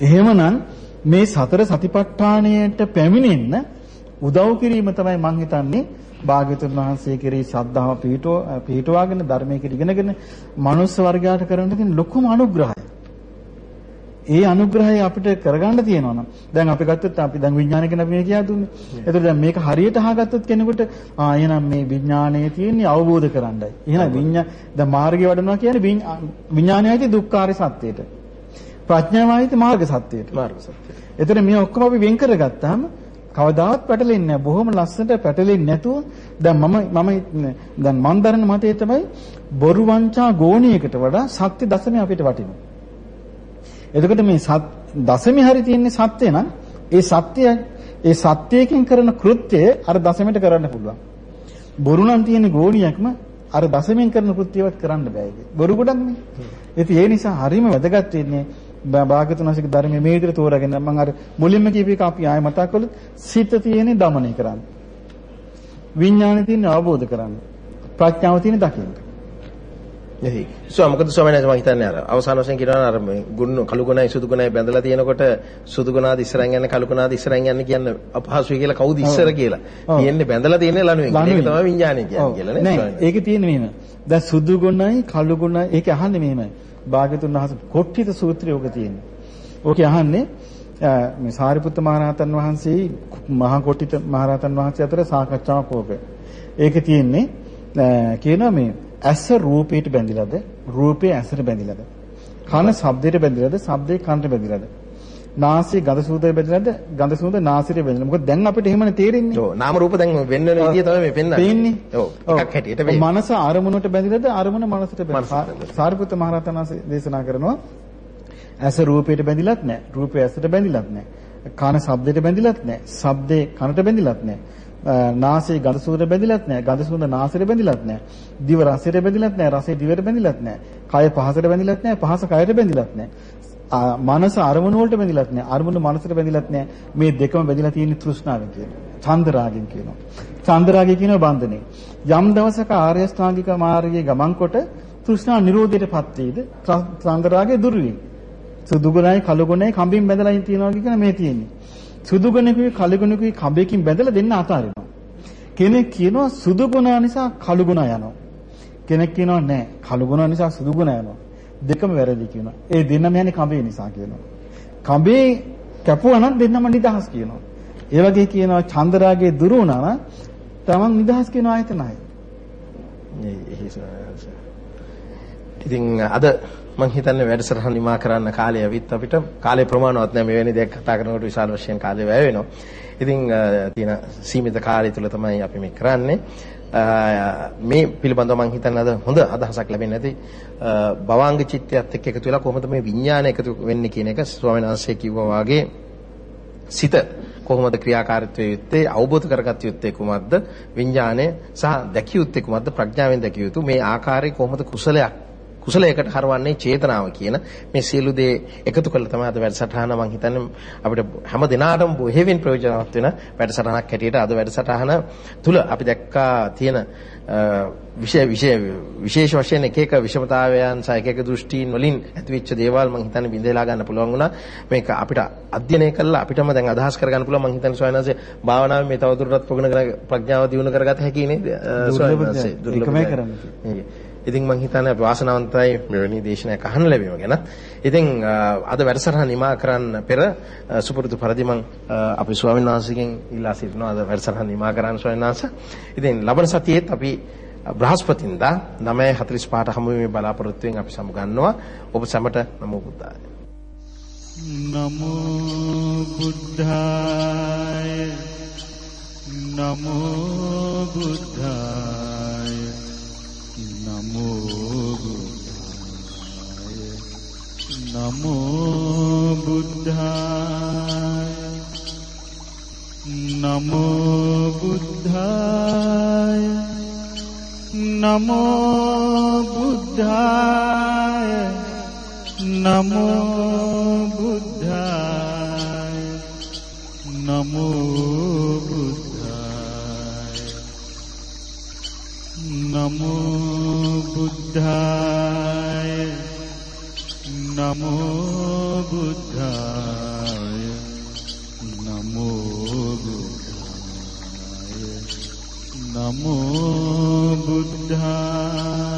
එහෙමනම් මේ සතර සතිපට්ඨානයට පැමිණෙන්න උදව් කිරීම තමයි මම හිතන්නේ භාග්‍යතුන් වහන්සේ කෙරෙහි ශ්‍රද්ධාව පිහිටෝ පිහිටවාගෙන ධර්මයේ ඉගෙනගෙන මනුස්ස වර්ගයාට කරන්න තියෙන ලොකුම අනුග්‍රහය. ඒ අනුග්‍රහය අපිට කරගන්න තියෙනවා නම් දැන් අපි ගත්තොත් අපි දැන් විඥානය ගැන අපි මේ කියා දුන්නේ. ඒතකොට දැන් මේක හරියට අහගත්තොත් කෙනෙකුට ආ එහෙනම් මේ විඥානයේ තියෙන්නේ අවබෝධ කරගන්නයි. එහෙනම් විඥා දැන් මාර්ගය වඩනවා කියන්නේ විඥ- විඥානයයි දුක්ඛාරය සත්‍යයට. ප්‍රඥාවයි මාර්ග සත්‍යයට. මාර්ග සත්‍ය. එතන මේ ඔක්කොම අපි වෙන් කරගත්තාම කවදාවත් පැටලෙන්නේ නැහැ. බොහොම ලස්සනට පැටලෙන්නේ නැතුව දැන් මම මම දැන් මන් දරන මතය තමයි බොරු වංචා ගෝණියකට වඩා සත්‍ය දශමය අපිට වටිනවා. එතකොට මේ සත් දශමේ හරි තියෙන්නේ සත්‍ය නම් ඒ සත්‍ය ඒ සත්‍යයෙන් කරන කෘත්‍යය අර දශමයට කරන්න පුළුවන්. බොරු නම් තියෙන ගෝණියක්ම අර දශමෙන් කරන කෘත්‍යවත් කරන්න බෑ ඒක. බොරු ගොඩක්නේ. ඉතින් ඒ නිසා හරිම වැදගත් වෙන්නේ භාගතුනාසික ධර්මයේ මේ විදිහට තෝරාගෙන මම අර මුලින්ම කියපු එක අපි ආයෙ මතක් කළොත් සිත තියෙන දමනය කරන්න. විඥානෙ තියෙන අවබෝධ කරන්න. ප්‍රඥාව තියෙන දකින්න. එහි. සෝ මොකද ස්වාමීන් වහන්සේ මම හිතන්නේ අර අවසාන වශයෙන් කියනවා අර මේ ගුණ කළු ගුණයි සුදු ගුණයි බැඳලා තියෙනකොට සුදු ගුණාද ඉස්සරහින් යන්නේ කළු ගුණාද ඉස්සරහින් යන්නේ කියන්න අපහසුයි කියලා කවුද ඉස්සර කියලා. තියෙන්නේ බැඳලා තියෙන්නේ ලණුවෙන්. ඒක. තමයි විඥානය කියන්නේ. කියලා නෑ නේද? ඒකේ තියෙන්නේ මෙහෙම. දැන් සුදු ගුණයි කළු ගුණයි ඒක අහන්නේ මෙහෙමයි. භාග්‍යතුන් වහන්සේ කොට්ටිත සූත්‍රය ඔක තියෙන්නේ. ඕකේ අහන්නේ මේ සාරිපුත්ත මහරහතන් වහන්සේ මහා කොට්ටිත මහරහතන් වහන්සේ අතර සාකච්ඡාවක් ඕක. ඒකේ තියෙන්නේ කියනවා මේ ඇස රූපයට බැඳිලාද රූපේ ඇසට බැඳිලාද කන ශබ්දයට බැඳිලාද ශබ්දේ කනට බැඳිලාද නාසයේ ගඳ සුවඳ බැඳලාද ගඳ සුවඳ නාසයේ බැඳලා. මොකද දැන් අපිට එහෙමනේ තේරෙන්නේ. ඔව් නාම රූප දැන් වෙන්න වෙන විදිය තමයි මේ පෙන්වන්නේ. පේන්නේ. ඔව් එකක් හැටියට වෙන්නේ. මනස අරමුණට බැඳිලාද අරමුණ මනසට මනසට බැඳලා. බැඳිලා. සාරිපුත්ත මහ රහතන් වහන්සේ දේශනා කරනවා ඇස රූපයට බැඳිලත් නැහැ. රූපය ඇසට බැඳිලත් නැහැ. කන ශබ්දයට බැඳිලත් නැහැ. ශබ්දේ කනට බැඳිලත් නැහැ. අ, නාසයේ ගඳ සුවඳ බැඳිලත් නැහැ. ගඳ සුවඳ නාසයට බැඳිලත් නැහැ. දිව රසයට බැඳිලත් නැහැ. රසය දිවට බැඳිලත් නැහැ. කය පහසට බැඳිලත් නැහැ. පහස කයට බැඳිලත් නැහැ. ආ, මනස අරමුණු වලට බැඳිලත් නැහැ. අරමුණු මනසට බැඳිලත් නැහැ. මේ දෙකම බැඳිලා තියෙන තෘෂ්ණාවෙන් කියනවා. ඡන්ද රාගෙන් කියනවා. ඡන්ද රාගය කියනවා බන්ධනේ. යම් දවසක ආර්ය ශ්‍රාංගික මාර්ගයේ ගමන් කොට තෘෂ්ණා නිරෝධයටපත් වේද ඡන්ද රාගය දුරු වේ. සුදු ගුණයි කළු ගුණයි කඹින් බැඳලා තියෙනවා කියන මේ තියෙන්නේ. සුදු ගුණකුයි කළු ගුණකුයි කඹයකින් බැඳලා දෙන්න අතාරිනවා. කෙනෙක් කියනවා සුදු ගුණ නිසා කළු ගුණ යනවා. කෙනෙක් කියනවා නෑ කළු ගුණ නිසා සුදු ගුණ යනවා. දෙකම වැරදි කියනවා. ඒ දෙන්නම යන්නේ කඹේ නිසා කියනවා. කඹේ කැපුවා නම් දෙන්නම නිදහස් කියනවා. ඒ වගේ කියනවා චන්දරාගේ දුරු වුණා නම් තමන් නිදහස් කියන ආයතනයි. ඉතින් අද මම හිතන්නේ වැඩසටහන නිමා කරන්න කාලය ඇවිත් අපිට කාලේ ප්‍රමාණවත් නැහැ මෙවැනි දෙයක් කතා කරනකොට විශාල වශයෙන් කාලය වැය වෙනවා. ඉතින් අ, තියෙන සීමිත කාලය තුල තමයි අපි මේ කරන්නේ. අ, මේ පිළිබඳව මම හිතන්නේ අද හොඳ අදහසක් ලැබෙන්නේ නැති අ, භවාංග චිත්තයත් එක්ක එකතු වෙලා කොහොමද මේ විඥානය එකතු වෙන්නේ කියන එක ස්වාමීන් වහන්සේ කිව්වා වාගේ සිත කොහොමද ක්‍රියාකාරීත්වයේ යුත්තේ අවබෝධ කරගත යුත්තේ කුමක්ද විඥානය සහ දැකිය යුත්තේ කුමක්ද ප්‍රඥාවෙන් දැකිය යුතු මේ ආකාරයේ කොහොමද කුසලයක් කුසලයකට හරවන්නේ චේතනාව කියන මේ සියලු දේ එකතු කරලා තමයි අද වැඩසටහන. මම හිතන්නේ අපිට හැම දිනාටම බොහේවින් ප්‍රයෝජනවත් වෙන වැඩසටහනක් හැටියට අද වැඩසටහන තුල අපි දැක්කා තියෙන විශේෂ විශේෂ වශයෙන් එක එක විෂමතාවයන් සහ එක එක දෘෂ්ටීන් වලින් ඇතිවෙච්ච දේවල් මම හිතන්නේ බින්දලා ගන්න පුළුවන් වුණා. මේක අපිට අධ්‍යයනය කළා. අපිටම දැන් අදහස් කරගන්න පුළුවන්. මම හිතන්නේ ස්වයංනාසේ භාවනාවේ මේ තවදුරටත් ප්‍රගුණ කර ප්‍රඥාව දියුණු කරගත හැකි නේද? ස්වයංනාසේ ඒකමයි කරන්නේ. ඉතින් මම හිතන්නේ අපි වාසනාවන්තයි මෙවැනි දේශනාවක් අහන්න ලැබීම ගැන. ඉතින් අද වැඩසටහන නිමා කරන්න පෙර සුපුරුදු පරිදි මම අපි ස්වාමීන් වහන්සේගෙන් ඉල්ලා සිටිනවා අද වැඩසටහන නිමා කරන්න ස්වාමීන් වහන්සේ. ඉතින් ලබන සතියේත් අපි බ්‍රහස්පතින්දා 9:45ට හමු වීමේ බලාපොරොත්තුවෙන් අපි සමුගන්නවා. ඔබ සැමට නමෝ බුද්ධාය. නමෝ බුද්ධාය නමෝ බුද්ධාය නමෝ බුද්ධාය නමෝ බුද්ධාය නමෝ බුද්ධාය නමෝ බුද්ධාය නමෝ බුද්ධාය නමෝ බුද්ධාය නමෝ බුද්ධාය නමෝ බුද්ධාය නමෝ බුද්ධාය